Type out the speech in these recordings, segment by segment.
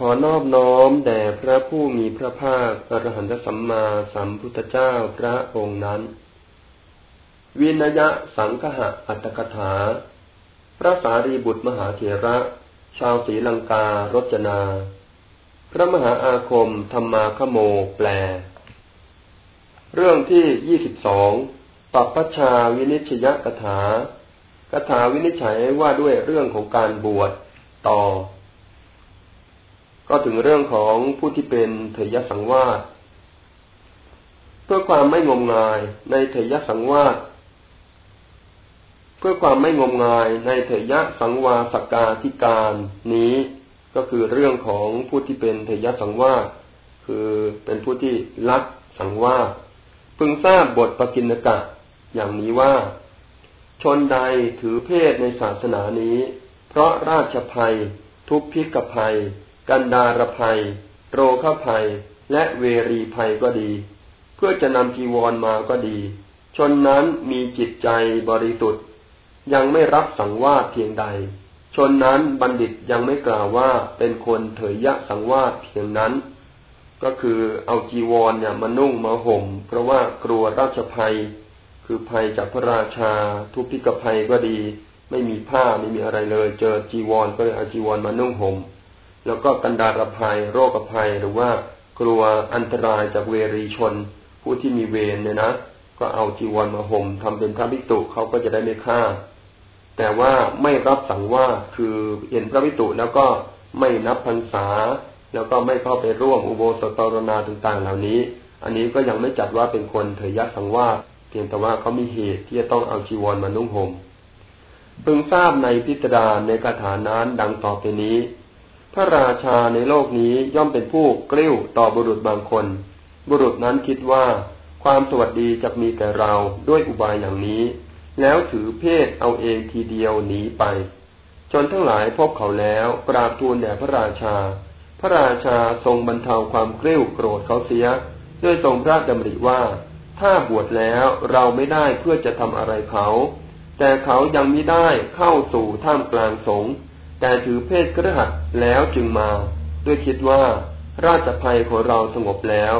ขอนอบน้อมแด่พระผู้มีพระภาคอรหันตสัมมาสัมพุทธเจ้าพระองค์นั้น วินยะสังคหะอัตถกถา พระสารีบุตรมหาเถระ ชาวศรีลังการจนา พระมหาอาคมธรรมาคโมแปล เรื่องที่ยี่สิบสองปัปปชาวินิชยกถา กถาวินิจฉัยว่าด้วยเรื่องของการบวชต่อ ก็ถึงเรื่องของผู้ที่เป็นเถยสังวาสเพื่อความไม่งมงายในเถยสังวาสเพื่อความไม่งมงายในเถยสังวาสกาธิการนี้ก็คือเรื่องของผู้ที่เป็นเถยสังวาสคือเป็นผู้ที่รักสังวาสพึงทราบบทปกินกะอย่างนี้ว่า ชนใดถือเพศในศาสนานี้ เพราะราชภัย ทุพพิกภัย กันดารภัย โรคภัย และเวรีภัยก็ดี เพื่อจะนำจีวรมาก็ดี ชนนั้นมีจิตใจบริสุทธิ์ ยังไม่รับสังวาสเพียงใด ชนนั้นบัณฑิตยังไม่กล่าวว่าเป็นคนเถยยะสังวาสเพียงนั้น ก็คือเอาจีวรเนี่ยมานุ่งมาห่ม เพราะว่ากลัวราชภัย คือภัยจากพระราชา ทุพพิกภัยก็ดี ไม่มีผ้าไม่มีอะไรเลย เจอจีวรก็เลยเอาจีวรมานุ่งห่ม แล้วก็กันดารภัย โรคภัยหรือว่ากลัวอันตรายจากเวรีชน ผู้ที่มีเวรเนี่ยนะก็เอาจีวรมาห่มทำเป็นพระภิกษุเขาก็จะได้ไม่ฆ่า แต่ว่าไม่รับสั่งว่าคือเห็นพระภิกษุแล้วก็ไม่นับพรรษา แล้วก็ไม่เข้าไปร่วมอุโบสถปรณาต่างๆ เหล่านี้ อันนี้ก็ยังไม่จัดว่าเป็นคนเถยยะสังว่าเพียงแต่ว่าเขามีเหตุที่จะต้องเอาจีวรมานุ่งห่มพึงทราบในพิจารณาในคาถานั้นดังต่อไปนี้ พระราชาในโลกนี้ย่อมเป็นผู้กลิ้วต่อบุรุษบางคน บุรุษนั้นคิดว่าความสวัสดีจะมีแต่เราด้วยอุบายอย่างนี้ แล้วถือเพศเอาเองทีเดียวหนีไป จนทั้งหลายพบเขาแล้วกราบทูลแด่พระราชา พระราชาทรงบรรเทาความกลิ้วโกรธเขาเสีย ด้วยทรงพระดำริว่า ถ้าบวชแล้วเราไม่ได้เพื่อจะทำอะไรเขา แต่เขายังไม่ได้เข้าสู่ท่ามกลางสงฆ์ แต่ถือเพศกระหัดแล้วจึงมา ด้วยคิดว่า ราชภัยของเราสงบแล้ว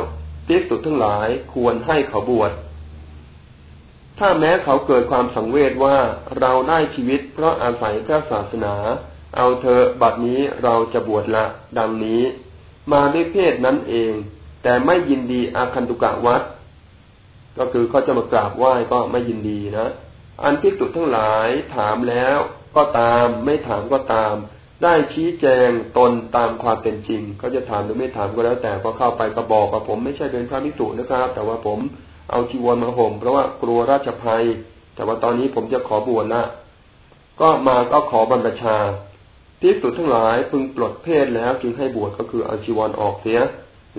ภิกษุทั้งหลายควรให้เขาบวช ถ้าแม้เขาเกิดความสังเวชว่าเราได้ชีวิตเพราะอาศัยพระศาสนา เอาเธอบัดนี้เราจะบวชละ ดังนี้ มาด้วยเพศนั้นเอง แต่ไม่ยินดีอาคันตุกะวัด ก็คือเขาจะมากราบไหว้ก็ไม่ยินดีนะ อันภิกษุทั้งหลายถามแล้ว ก็ตาม ไม่ถามก็ตาม ได้ชี้แจงตนตามความเป็นจริงเขาจะถามหรือไม่ถามก็แล้วแต่ก็เข้าไปก็บอกว่าผมไม่ใช่เป็นพระภิกษุนะครับ แต่ว่าผมเอาจีวรมาห่มเพราะว่ากลัวราชภัย แต่ว่าตอนนี้ผมจะขอบวชนะก็มาก็ขอบรรพชาภิกษุทั้งหลายพึงปลดเพศแล้วจึงให้บวชก็คือเอาจีวรออกเสีย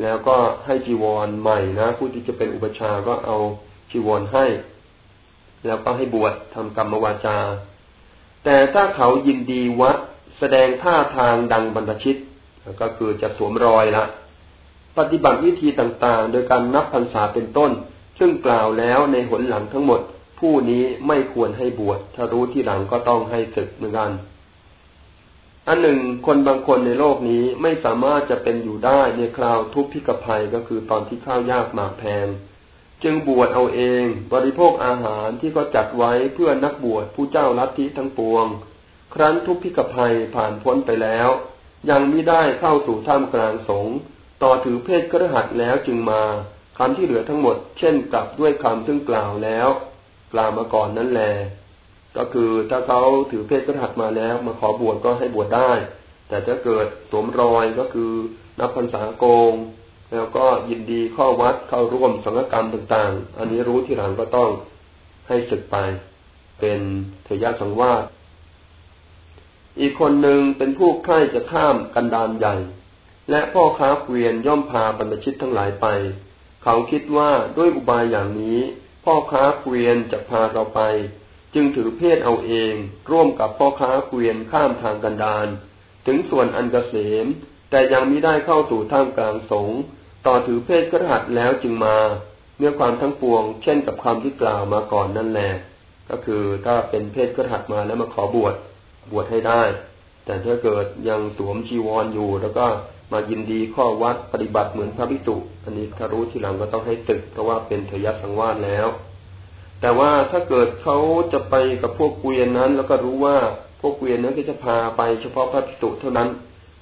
แล้วก็ให้จีวรใหม่นะผู้ที่จะเป็นอุปชาก็เอาจีวรให้ แล้วก็ให้บวชทำกรรมวาจา แต่ถ้าเขายินดีวัดแสดงท่าทางดังบรรพชิต ก็คือจะสวมรอยละปฏิบัติวิธีต่างๆ โดยการนับพรรษาเป็นต้น ซึ่งกล่าวแล้วในหนหลังทั้งหมด ผู้นี้ไม่ควรให้บวชถ้ารู้ที่หลังก็ต้องให้ศึกเหมือนกันอันหนึ่งคนบางคนในโลกนี้ไม่สามารถจะเป็นอยู่ได้ในคราวทุพพิกภัยก็คือตอนที่ข้าวยากหมากแพง จึงบวชเอาเอง บริโภคอาหารที่เขาจัดไว้เพื่อนักบวชผู้เจ้าลัทธิทั้งปวง ครั้นทุกพิกภัยผ่านพ้นไปแล้ว ยังไม่ได้เข้าสู่ท่ามกลางสงต่อถือเพศกระหัดแล้วจึงมาคำที่เหลือทั้งหมด เช่นกับด้วยคำซึ่งกล่าวแล้ว กล่าวมาก่อนนั้นแหลก็คือถ้าเขาถือเพศกระหัดมาแล้ว มาขอบวชก็ให้บวชได้ แต่ถ้าเกิดสวมรอยก็คือนับพรรษาโกง แล้วก็ยินดีข้าวัดเข้าร่วมสังฆกรรมต่างๆ อันนี้รู้ที่หลังก็ต้องให้ศึกไป เป็นเถรยะสังวาสอีกคนหนึ่งเป็นผู้ใคร่จะข้ามกันดานใหญ่ และพ่อค้าเกวียนย่อมพาบรรพชิตทั้งหลายไป เขาคิดว่าด้วยอุบายอย่างนี้ พ่อค้าเกวียนจะพาเราไป จึงถือเพศเอาเอง ร่วมกับพ่อค้าเกวียนข้ามทางกันดาน ถึงส่วนอันกเกษม แต่ยังไมิได้เข้าสู่ท่ามกลางสงฆ์ ต่อถือเพศกระหัดแล้วจึงมาเมื่อความทั้งปวง เช่นกับความที่กล่าวมาก่อนนั่นแหละก็คือถ้าเป็นเพศกระหัดมาแล้วมาขอบวชบวชให้ได้ แต่ถ้าเกิดยังสวมจีวรออยู่แล้วก็มายินดีข้อวัดปฏิบัติเหมือนพระภิกษุอันนี้ถ้ารู้ทีหลังก็ต้องให้ตึก เพราะว่าเป็นเถยสังวาสแล้ว แต่ว่าถ้าเกิดเขาจะไปกับพวกเกวียนนั้น แล้วก็รู้ว่าพวกเกวียนนั้นก็จะพาไปเฉพาะพระภิกษุเท่านั้น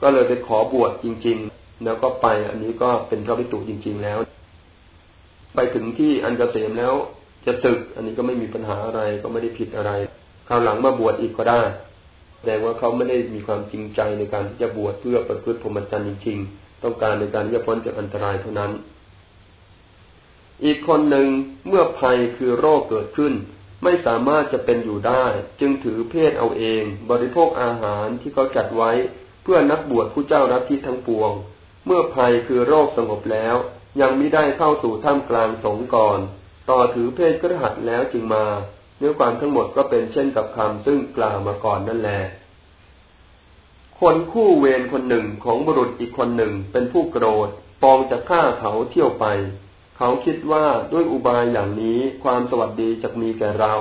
ก็เลยไปขอบวชจริง ๆ แล้วก็ไปอันนี้ก็เป็นพระภิกษุจริง ๆ แล้ว ไปถึงที่อันเกษมแล้วจะตึก อันนี้ก็ไม่มีปัญหาอะไรก็ไม่ได้ผิดอะไรคราวหลังมาบวชอีกก็ได้แสดงว่าเขาไม่ได้มีความจริงใจในการที่จะบวชเพื่อประพฤติพรหมจรรย์จริงๆต้องการในการที่จะพ้นจากอันตรายเท่านั้น อีกคนหนึ่งเมื่อภัยคือโรคเกิดขึ้น ไม่สามารถจะเป็นอยู่ได้ จึงถือเพศเอาเอง บริโภคอาหารที่เขาจัดไว้ เพื่อนักบวชผู้เจ้ารับที่ทั้งปวง เมื่อภัยคือโรคสงบแล้ว ยังไม่ได้เข้าสู่ท่ามกลางสงก่อน ต่อถือเพศกระหัดแล้วจึงมาเนื้อความทั้งหมดก็เป็นเช่นกับคำซึ่งกล่าวมาก่อนนั่นแหละคนคู่เวรคนหนึ่งของบุรุษอีกคนหนึ่งเป็นผู้โกรธปองจะฆ่าเขาเที่ยวไป เขาคิดว่าด้วยอุบายอย่างนี้ความสวัสดีจะมีแก่เรา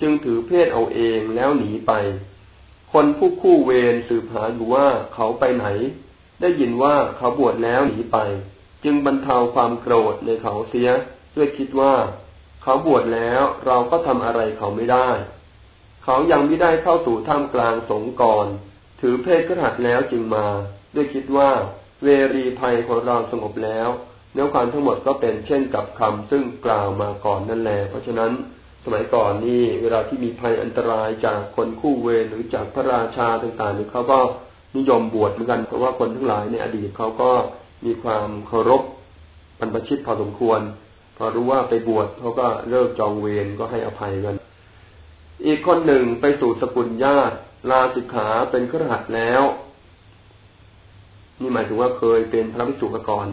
จึงถือเพศเอาเองแล้วหนีไป คนผู้คู่เวรสืบหาอยู่ว่าเขาไปไหน ได้ยินว่าเขาบวชแล้วหนีไป จึงบรรเทาความโกรธในเขาเสียด้วยคิดว่า เขาบวชแล้วเราก็ทำอะไรเขาไม่ได้ เขายังไม่ได้เข้าสู่ท่ามกลางสงก่อนถือเพศกระหัดแล้วจึงมา ด้วยคิดว่า เวรีภัยของเราสงบแล้วเนื้อความทั้งหมดก็เป็นเช่นกับคำซึ่งกล่าวมาก่อนนั่นแหละเพราะฉะนั้นสมัยก่อนนี่เวลาที่มีภัยอันตรายจากคนคู่เวรหรือจากพระราชาต่างๆนี่เขาก็ นิยมบวชเหมือนกันเพราะว่าคนทั้งหลายในอดีตเขาก็มีความเคารพบรรพชิตพอสมควร พอรู้ว่าไปบวชเขาก็เลิกจองเวรก็ให้อภัยกัน อีกคนหนึ่งไปสู่สกุลญาติลาสิกขาเป็นขรหัสแล้ว นี่หมายถึงว่าเคยเป็นพระภิกษุมาก่อน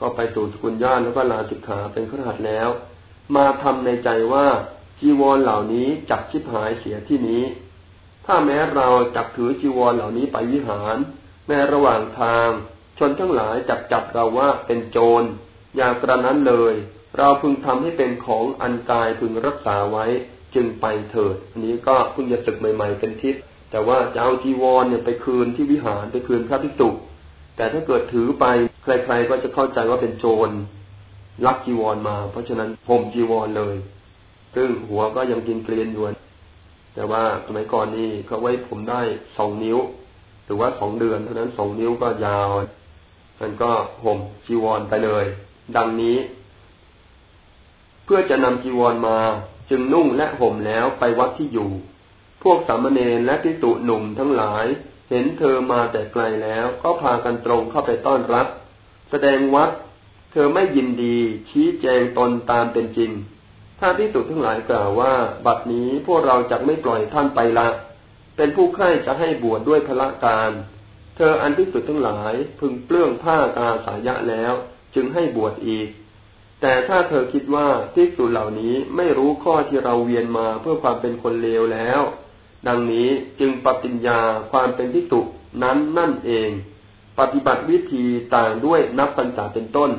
ก็ไปสู่สกุลญาติแล้วก็ลาสิกขาเป็นขรหัสแล้ว มาทำในใจว่าจีวรเหล่านี้จักชิบหายเสียที่นี้ ถ้าแม้เราจักถือจีวรเหล่านี้ไปวิหารแม้ระหว่างทาง ชนทั้งหลายจับจับเราว่าเป็นโจร อย่างกระนั้นเลย เราพึงทำให้เป็นของอันกายพึงรักษาไว้จึงไปเถิด อันนี้ก็เพิ่งจะศึกใหม่ ๆ เป็นทิศแต่ว่าจะเอาจีวรเนี่ยไปคืนที่วิหารไปคืนพระภิกษุแต่ถ้าเกิดถือไปใคร ๆ ก็จะเข้าใจว่าเป็นโจรลักจีวรมา เพราะฉะนั้นผมจีวรเลย ซึ่งหัวก็ยังกินเกลียนอยู่ แต่ว่าสมัยก่อนนี่เขาไว้ผมได้สองนิ้ว หรือว่าสองเดือนเท่านั้นสองนิ้วก็ยาวมันก็ห่มจีวรไปเลย ดังนี้ เพื่อจะนำจีวรมาจึงนุ่งและห่มแล้วไปวัดที่อยู่ พวกสามเณรและทิสุหนุ่มทั้งหลาย เห็นเธอมาแต่ไกลแล้ว ก็พากันตรงเข้าไปต้อนรับ แสดงวัด เธอไม่ยินดีชี้แจงตนตามเป็นจริง ถ้าทิสุดทั้งหลายกล่าวว่า บัดนี้พวกเราจะไม่ปล่อยท่านไปละ เป็นผู้ใคร่จะให้บวชดด้วยพละการ เธออันที่สุดทั้งหลายพึงเปลื้องผ้าตาสายะแล้ว จึงให้บวชอีก แต่ถ้าเธอคิดว่าทิสุดเหล่านี้ไม่รู้ข้อที่เราเวียนมาเพื่อความเป็นคนเลวแล้ว ดังนี้จึงปฏิญญาความเป็นทิสุดนั้นนั่นเอง ปฏิบัติวิธีต่างด้วยนับพรรษาเป็นต้น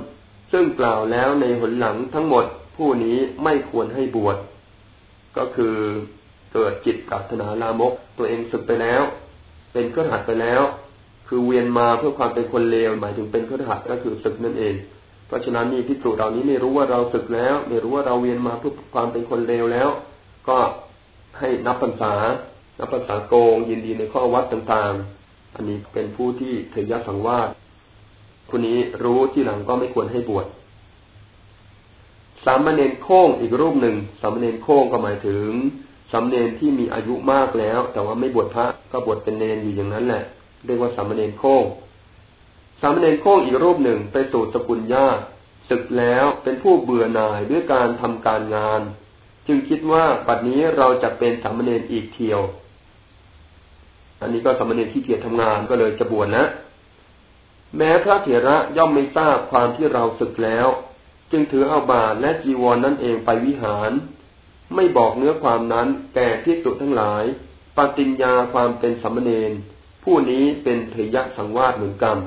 ซึ่งกล่าวแล้วในหนหลังทั้งหมด ผู้นี้ไม่ควรให้บวช ก็คือเกิดจิตปรารถนาลามก ตัวเองศึกไปแล้ว เป็นเครือขัดไปแล้ว คือเวียนมาเพื่อความเป็นคนเลวหมายถึงเป็นเครือขัดก็คือศึกนั่นเอง เพราะฉะนั้นนี่พิสูจเหล่านี้ไม่รู้ว่าเราศึกแล้ว ไม่รู้ว่าเราเวียนมาเพื่อความเป็นคนเลวแล้ว ก็ให้นับพรรษานับพรรษาโกง ยินดีในข้อวัดต่างๆ อันนี้เป็นผู้ที่เถรยสังวาสคนนี้รู้ที่หลังก็ไม่ควรให้บวช สามเณรโค้งอีกรูปหนึ่งสามเณรโค้งก็หมายถึงสามเณรที่มีอายุมากแล้ว แต่ว่าไม่บวชพระก็บวชเป็นเนรอยู่อย่างนั้นแหละ เรียกว่าสามเณรโค้งสามเณรโค้งอีกรูปหนึ่งไปสู่สกุลญาติศึกแล้วเป็นผู้เบื่อหน่ายด้วยการทำการงาน จึงคิดว่าปัจนี้เราจะเป็นสามเณรอีกเที่ยว อันนี้ก็สามเณรที่เกียรทำงานก็เลยจะบวชนะ แม้พระเถระย่อมไม่ทราบความที่เราศึกแล้ว จึงถือเอาบาตและจีวรนนั่นเองไปวิหาร ไม่บอกเนื้อความนั้นแก่ที่สุทั้งหลาย ปฏิญญาความเป็นสามเณรผู้นี้เป็นเถยะสังวาสเหมือนกัน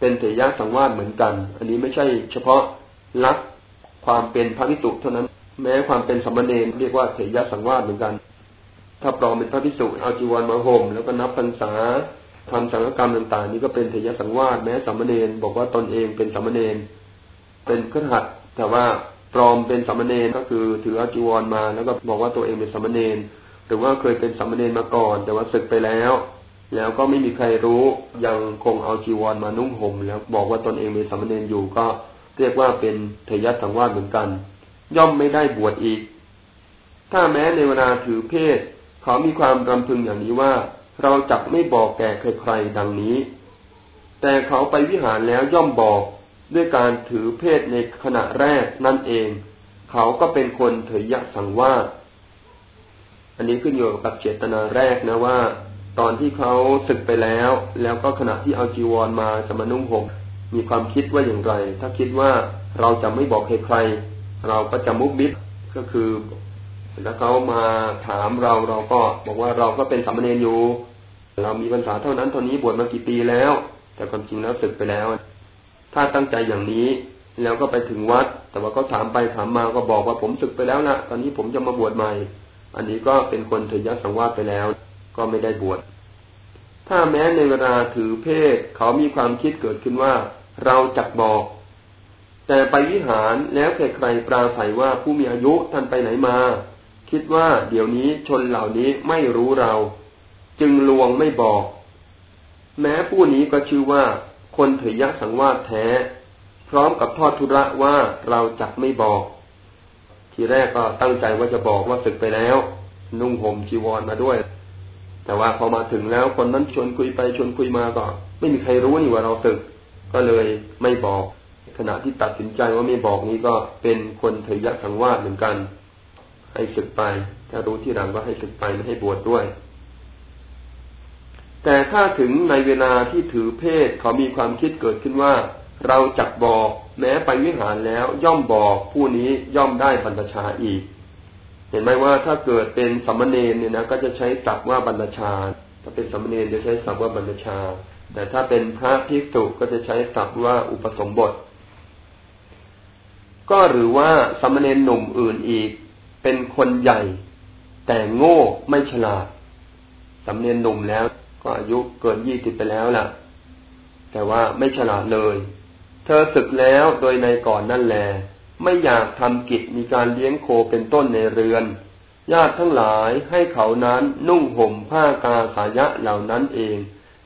เป็นเถยะสังวาสเหมือนกัน อันนี้ไม่ใช่เฉพาะรักความเป็นพระพิสุเท่านั้น แม้ความเป็นสัมเณรเรียกว่าเถยะสังวาสเหมือนกัน ถ้าปลอมเป็นพระพิสุเอาจีวรมาห่มแล้วก็นับพรรษาทำสังฆกรรมต่างๆ นี่ก็เป็นเทยสังวาสแม้สามเณรบอกว่าตนเองเป็นสามเณร เป็นขหัดแต่ว่าปลอมเป็นสามเณรก็คือถืออาจีวรมา แล้วก็บอกว่าตัวเองเป็นสามเณรหรือว่าเคยเป็นสามเณรมาก่อน แต่ว่าศึกไปแล้ว แล้วก็ไม่มีใครรู้ยังคงเอาจีวรมานุ่งห่มแล้วบอกว่าตนเองเป็นสามเณรอยู่ก็เรียกว่าเป็นเทยสังวาสเหมือนกัน ย่อมไม่ได้บวชอีก ถ้าแม้ในเวลาถือเพศ เขามีความรำพึงอย่างนี้ว่า เราจักไม่บอกแก่ใครๆดังนี้ แต่เขาไปวิหารแล้วย่อมบอก ด้วยการถือเพศในขณะแรกนั่นเอง เขาก็เป็นคนเถยยะสังวาสอันนี้ขึ้นอยู่กับเจตนาแรกนะว่า ตอนที่เขาศึกไปแล้ว แล้วก็ขณะที่เอาจีวรมาสมนุ่งห่มมีความคิดว่าอย่างไร ถ้าคิดว่าเราจะไม่บอกใครๆเราก็จะมุกบิดก็คือแล้วเขามาถามเราเราก็บอกว่าเราก็เป็นสามเณรอยู่ เรามีพรรษาเท่านั้นเท่านี้บวชมากี่ปีแล้ว แต่ความจริงแล้วศึกไปแล้ว ถ้าตั้งใจอย่างนี้ แล้วก็ไปถึงวัด แต่ว่าก็ถามไปถามมาก็บอกว่าผมศึกไปแล้วนะตอนนี้ผมจะมาบวชใหม่ อันนี้ก็เป็นคนถือยัสังวาสไปแล้ว ก็ไม่ได้บวชถ้าแม้ในเวลาถือเพศเขามีความคิดเกิดขึ้นว่า เราจักบอก แต่ไปวิหารแล้วใครๆปราศัยว่าผู้มีอายุท่านไปไหนมา คิดว่าเดี๋ยวนี้ชนเหล่านี้ไม่รู้เรา จึงลวงไม่บอก แม้ผู้นี้ก็ชื่อว่า คนถือยะสังวาสแท้ พร้อมกับทอดทุระว่าเราจักไม่บอก ทีแรกก็ตั้งใจว่าจะบอกว่าศึกไปแล้ว นุ่งห่มจีวรมาด้วย แต่ว่าพอมาถึงแล้วคนนั้นชวนคุยไปชวนคุยมาก็ไม่มีใครรู้นี่ว่าเราศึก ก็เลยไม่บอก ขณะที่ตัดสินใจว่าไม่บอกนี้ก็เป็นคนถือยะสังวาสเหมือนกัน ให้ศึกไป ถ้ารู้ที่หลังก็ให้ศึกไปไม่ให้บวชดด้วย แต่ถ้าถึงในเวลาที่ถือเพศเขามีความคิดเกิดขึ้นว่า เราจักบอกแม้ไปวิหารแล้วย่อมบอกผู้นี้ย่อมได้บรรพชาอีก เห็นไหมว่าถ้าเกิดเป็นสัมมเนนเนี่ยนะก็จะใช้ศัพท์ว่าบรรพชา ถ้าเป็นสัมมเนนจะใช้ศัพท์ว่าบรรพชา แต่ถ้าเป็นพระภิกษุก็จะใช้ศัพท์ว่าอุปสมบท ก็หรือว่าสัมมเนนหนุ่มอื่นอีก เป็นคนใหญ่ แต่โง่ไม่ฉลาดสัมเนนหนุ่มแล้ว ก็อายุเกินยี่สิบไปแล้วล่ะ แต่ว่าไม่ฉลาดเลย เธอศึกแล้วโดยในก่อนนั่นแหลไม่อยากทำกิจมีการเลี้ยงโคเป็นต้นในเรือน ญาติทั้งหลายให้เขานั้นนุ่งห่มผ้ากาสายะเหล่านั้นเอง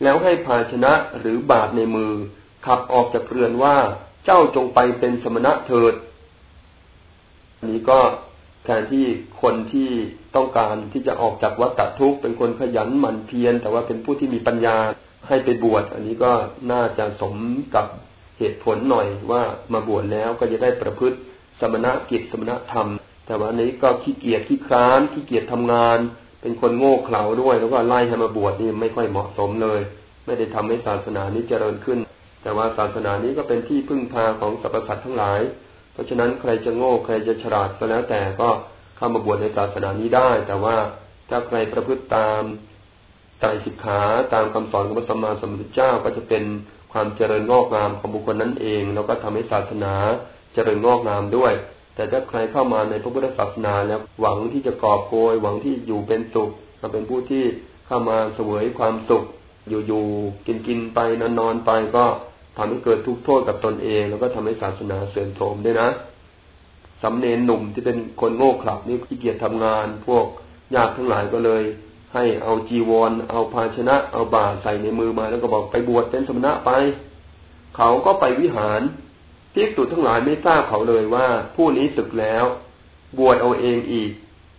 แล้วให้ภาชนะหรือบาทในมือ ขับออกจากเรือนว่าเจ้าจงไปเป็นสมณะเถิดนนี้ก็ แทนที่คนที่ต้องการที่จะออกจากวัฏทุกข์เป็นคนขยันหมั่นเพียรแต่ว่าเป็นผู้ที่มีปัญญาให้ไปบวช อันนี้ก็น่าจะสมกับเหตุผลหน่อยว่ามาบวชแล้วก็จะได้ประพฤติสมณกิจสมณธรรม แต่ว่านี้ก็ขี้เกียจขี้คร้านขี้เกียจทำงาน เป็นคนโง่เขลาด้วย แล้วก็ไล่ให้มาบวชนี่ไม่ค่อยเหมาะสมเลย ไม่ได้ทำให้ศาสนานี้เจริญขึ้น แต่ว่าศาสนานี้ก็เป็นที่พึ่งพาของสรรพสัตว์ทั้งหลาย เพราะฉะนั้นใครจะโง่ใครจะฉลาดก็แล้วแต่ก็เข้ามาบวชในศาสนานี้ได้ แต่ว่าถ้าใครประพฤติตามใจสิกขาตามคำสอนของพระสัมมาสัมพุทธเจ้าก็จะเป็นความเจริญงอกงามของบุคคลนั้นเอง แล้วก็ทำให้ศาสนาเจริญงอกงามด้วย แต่ถ้าใครเข้ามาในพระพุทธศาสนาแล้วหวังที่จะกอบโกย หวังที่อยู่เป็นสุขมาเป็นผู้ที่เข้ามาเสวยความสุข อยู่ๆกินๆไปนอนๆไปก็ ทำให้เกิดทุกข์โทษกับตนเอง แล้วก็ทำให้ศาสนาเสื่อมโทรมด้วยนะสำเนนหนุ่มที่เป็นคนโง่เขลานี่ขี้เกียจทำงาน พวกญาติทั้งหลายก็เลย ให้เอาจีวร เอาภาชนะ เอาบาใส่ในมือมา แล้วก็บอกไปบวชเป็นสมณะไป เขาก็ไปวิหารพิกษุทั้งหลายไม่ทราบเขาเลยว่า ผู้นี้ศึกแล้ว บวชเอาเองอีก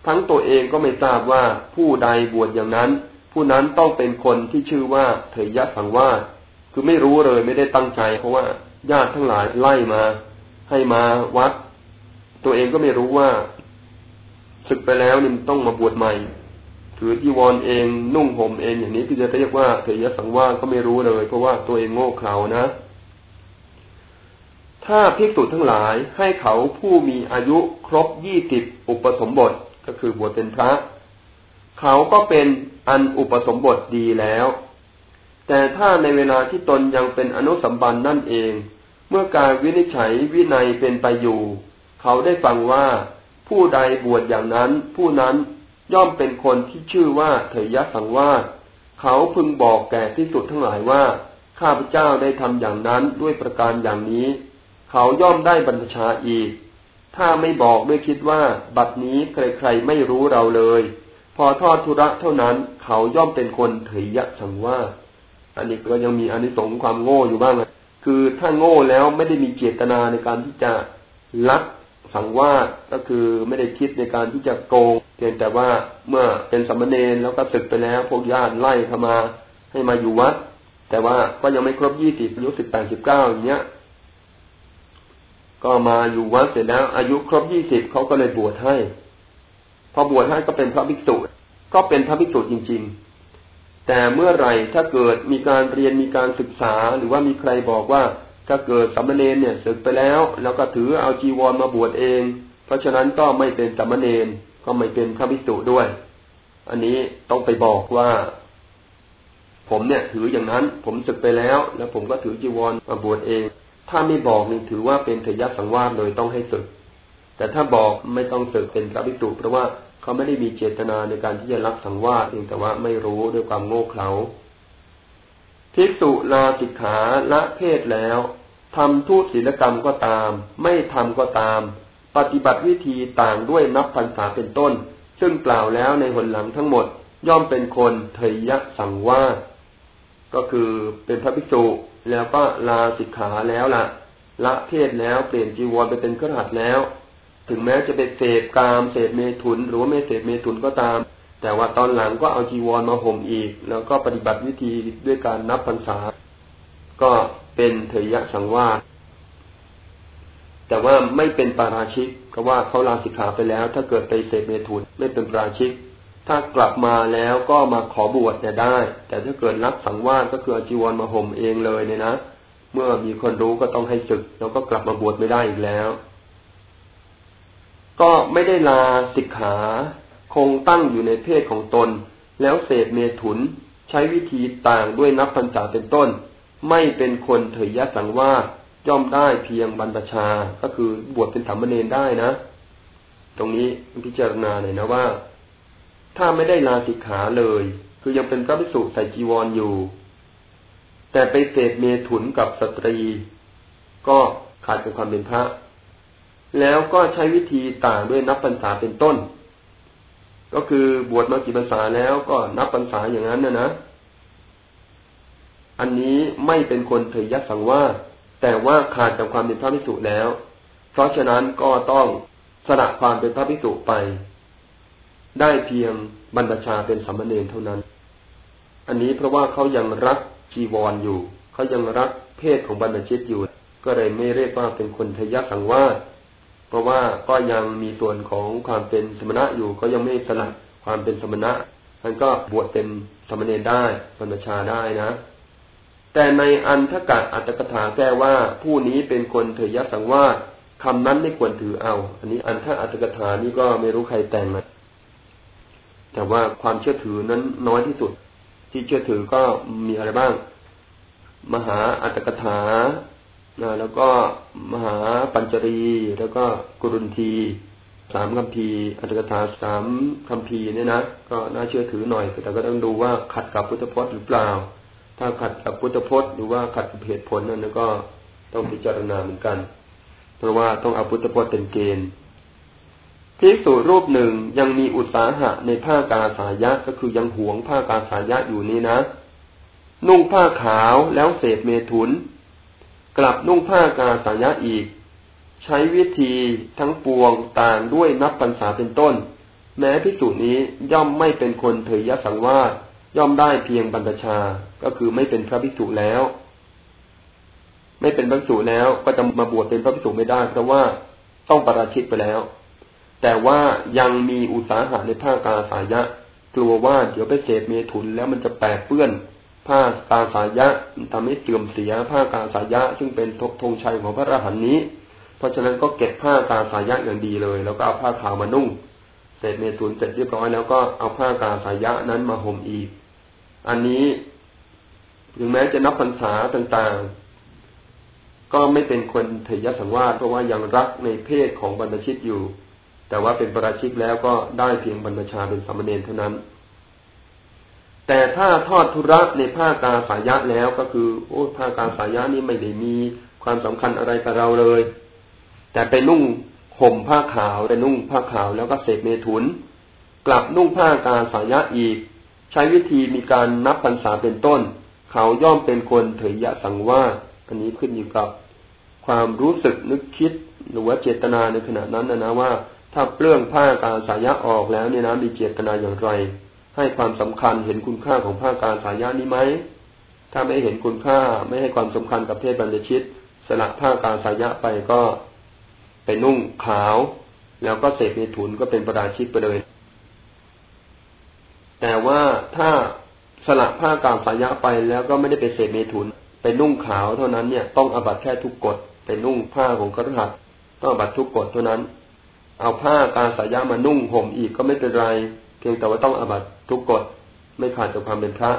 ทั้งตัวเองก็ไม่ทราบว่าผู้ใดบวชอย่างนั้น ผู้นั้นต้องเป็นคนที่ชื่อว่าเถยยะสังวาส คือไม่รู้เลยไม่ได้ตั้งใจ เพราะว่าญาติทั้งหลายไล่มา ให้มาวัด ตัวเองก็ไม่รู้ว่าศึกไปแล้วนี่ต้องมาบวชใหม่ ถือจีวรเองนุ่งห่มเองอย่างนี้ที่จะเรียกว่าเถยสังวาสก็ไม่รู้เลย เพราะว่าตัวเองโง่เขลานะ ถ้าภิกษุทั้งหลายให้เขาผู้มีอายุครบยี่สิบอุปสมบทก็คือบวชเป็นพระ เขาก็เป็นอันอุปสมบทดีแล้ว แต่ถ้าในเวลาที่ตนยังเป็นอนุสัมบันนั่นเอง เมื่อการวินิจฉัยวินัยเป็นไปอยู่ เขาได้ฟังว่า ผู้ใดบวชอย่างนั้น ผู้นั้นย่อมเป็นคนที่ชื่อว่าเถยสังวาสเขาพึงบอกแก่ที่สุดทั้งหลายว่า ข้าพเจ้าได้ทำอย่างนั้นด้วยประการอย่างนี้ เขาย่อมได้บรรพชาอีก ถ้าไม่บอกด้วยคิดว่า บัดนี้ใครๆไม่รู้เราเลย พอทอดทุระเท่านั้น เขาย่อมเป็นคนเถยยะสังว่า อันนี้ก็ยังมีอนิสงส์ความโง่อยู่บ้างนะคือถ้าโง่แล้วไม่ได้มีเจตนาในการที่จะลักสังวาสก็คือไม่ได้คิดในการที่จะโกงเพียงแต่ว่าเมื่อเป็นสมณเณรแล้วก็ศึกไปแล้ว พวกญาติไล่เข้ามาให้มาอยู่วัด แต่ว่าก็ยังไม่ครบยี่สิบอายุสิบแปดสิบเก้าอย่างเงี้ย ก็มาอยู่วัดเสร็จแล้ว อายุครบยี่สิบเขาก็เลยบวชให้ พอบวชให้ก็เป็นพระภิกษุ ก็เป็นพระภิกษุจริง ๆ แต่เมื่อไหร่ถ้าเกิดมีการเรียนมีการศึกษา หรือว่ามีใครบอกว่า ถ้าเกิดสัมมเนรเนี่ยศึกไปแล้ว แล้วก็ถือเอาจีวรมาบวชเอง เพราะฉะนั้นก็ไม่เป็นสัมมเนรก็ไม่เป็นพระภิกษุด้วย อันนี้ต้องไปบอกว่า ผมเนี่ย ถืออย่างนั้น ผมศึกไปแล้ว แล้วผมก็ถือจีวรมาบวชเอง ถ้าไม่บอกนี่ถือว่าเป็นเถยสังวาสเลยต้องให้ศึก แต่ถ้าบอกไม่ต้องศึกเป็นพระภิกษุเพราะว่า เขาไม่ได้มีเจตนาในการที่จะรับสังวาสเองแต่ว่าไม่รู้ด้วยความโง่เขลาภิกษุลาสิกขาละเพศแล้วทำทูตศีลกรรมก็ตาม ไม่ทำก็ตาม ปฏิบัติวิธีต่างด้วยนับพรรษาเป็นต้น ซึ่งกล่าวแล้วในหนหลังทั้งหมด ย่อมเป็นคนเทยะสังวาสก็คือเป็นพระภิกษุแล้วก็ลาสิกขาแล้วละละเพศแล้วเปลี่ยนจีวรไปเป็นเครือขัดแล้ว ถึงแม้จะเป็นเสพกามเสพเมถุน หรือว่าไม่เสพเมถุนก็ตาม แต่ว่าตอนหลังก็เอาจีวรมาห่มอีก แล้วก็ปฏิบัติวิธีด้วยการนับพรรษา ก็เป็นเถยะสังวาสแต่ว่าไม่เป็นปาราชิกก็ว่าเขาลาสิกขาไปแล้ว ถ้าเกิดไปเสพเมถุนไม่เป็นปาราชิก ถ้ากลับมาแล้วก็มาขอบวชเนี่ยได้ แต่ถ้าเกิดรับสังวาสก็คือจีวรมาห่มเองเลยเนี่ยนะ เมื่อมีคนรู้ก็ต้องให้ศึก แล้วก็กลับมาบวชไม่ได้อีกแล้ว ก็ไม่ได้ลาสิกขา คงตั้งอยู่ในเพศของตน แล้วเสพเมถุน ใช้วิธีต่างด้วยนับพรรษาเป็นต้น ไม่เป็นคนเถยยะสังวาสย่อมได้เพียงบรรพชา ก็คือบวชเป็นสามเณรได้นะ ตรงนี้พิจารณาหน่อยนะว่า ถ้าไม่ได้ลาสิกขาเลย คือยังเป็นพระภิกษุใส่จีวรออยู่ แต่ไปเสพเมถุนกับสตรี ก็ขาดจากความเป็นพระ แล้วก็ใช้วิธีต่างด้วยนับพรรษาเป็นต้น ก็คือบวชมากี่พรรษาแล้วก็นับพรรษาอย่างนั้นนะนะ อันนี้ไม่เป็นคนเถยยสังว่า แต่ว่าขาดจากความเป็นพระภิกษุแล้ว เพราะฉะนั้นก็ต้องสละความเป็นพระภิกษุไป ได้เพียงบรรพชาเป็นสัมมเนรเท่านั้น อันนี้เพราะว่าเขายังรักจีวรออยู่ เขายังรักเพศของบรรพชิตอยู่ ก็เลยไม่เรียกว่าเป็นคนเทยสังวาส เพราะว่าก็ยังมีส่วนของความเป็นสมณะอยู่ก็ยังไม่สลัดความเป็นสมณะท่านก็บวชเป็นสมณเณรได้บรรพชาได้นะ แต่ในอันทกะอัตถกถาแก้ว่าผู้นี้เป็นคนเถยสังวาสคำนั้นไม่ควรถือเอา อันนี้อันทอัตถกถานี่ก็ไม่รู้ใครแต่งนะแต่ว่าความเชื่อถือนั้นน้อยที่สุด ที่เชื่อถือก็มีอะไรบ้าง มหาอัตถกถา นะแล้วก็มหาปัญจรี แล้วก็กุรุนทีสามคำพีอัตถกถาสามคำพีเนี่ยนะก็น่าเชื่อถือหน่อย แต่ก็ต้องดูว่าขัดกับพุทธพจน์หรือเปล่า ถ้าขัดกับพุทธพจน์หรือว่าขัดกับเหตุผลนั่นก็ต้องพิจารณาเหมือนกัน เพราะว่าต้องเอาพุทธพจน์เป็นเกณฑ์ที่สูรูปหนึ่งยังมีอุตสาหะในผ้ากาสายะก็คือยังหวงผ้ากาสายะอยู่นี่นะ นุ่งผ้าขาวแล้วเศษเมถุน กลับนุ่งผ้ากาสายะอีก ใช้วิธีทั้งปวงต่างด้วยนับพรรษาเป็นต้น แม้พิสูจนี้ย่อมไม่เป็นคนเถยยสังวาสย่อมได้เพียงบรรพชา ก็คือไม่เป็นพระภิกษุแล้ว ไม่เป็นพระภิกษุแล้วก็จะมาบวชเป็นพระภิกษุไม่ได้เพราะว่าต้องประราชิตไปแล้ว แต่ว่ายังมีอุตสาหะในผ้ากาสายะ กลัวว่าเดี๋ยวไปเสพเมถุนแล้วมันจะแปดเปื้อน ผ้ากาสายะทำให้เสื่อมเสียผ้ากาสายะ ซึ่งเป็นธงชัยของพระอรหันต์นี้ เพราะฉะนั้นก็เก็บผ้ากาสายะอย่างดีเลย แล้วก็เอาผ้าขาวมานุ่ง เสร็จเมตุนเสร็จเรียบร้อยแล้วก็เอาผ้ากาสายะนั้นมาห่มอีก อันนี้ถึงแม้จะนับพรรษาต่างๆ ก็ไม่เป็นคนเถยสังวาสเพราะว่ายังรักในเพศของบรรพชิตอยู่ แต่ว่าเป็นประราชิกแล้วก็ได้เพียงบรรพชาเป็นสามเณรเท่านั้น แต่ถ้าทอดทุระในผ้ากาสายะแล้วก็คือ โอ้ผ้ากาสายะนี่ไม่ได้มีความสำคัญอะไรกับเราเลย แต่ไปนุ่งห่มผ้าขาวไปนุ่งผ้าขาวแล้วก็เสพเมถุน กลับนุ่งผ้ากาสายะอีก ใช้วิธีมีการนับพรรษาเป็นต้น เขาย่อมเป็นคนเถยะสังวาอันนี้ขึ้นอยู่กับความรู้สึกนึกคิดหรือว่าเจตนาในขณะนั้นนะนะว่า ถ้าเปลื้องผ้ากาสายะออกแล้วเนี่ยนะมีเจตนาอย่างไร ให้ความสำคัญเห็นคุณค่าของผ้าการสายานี้ไหมถ้าไม่เห็นคุณค่าไม่ให้ความสำคัญกับเพศบรรพชิต สละผ้าการสายะไปก็ไปนุ่งขาว แล้วก็เสพในถุนก็เป็นประราชิตไปเลย แต่ว่าถ้าสละผ้ากามสายะไปแล้วก็ไม่ได้ไปเสพเมถุน ไปนุ่งขาวเท่านั้นเนี่ยต้องอบัตแค่ทุกกฎไปนุ่งผ้าของกระหัตต้องอบัตทุกกฎเท่านั้น เอาผ้าการสายะมานุ่งห่มอีกก็ไม่เป็นไร เพียงแต่ว่าต้องอบัตทุกกฎไม่ขาดจากความเป็นพระ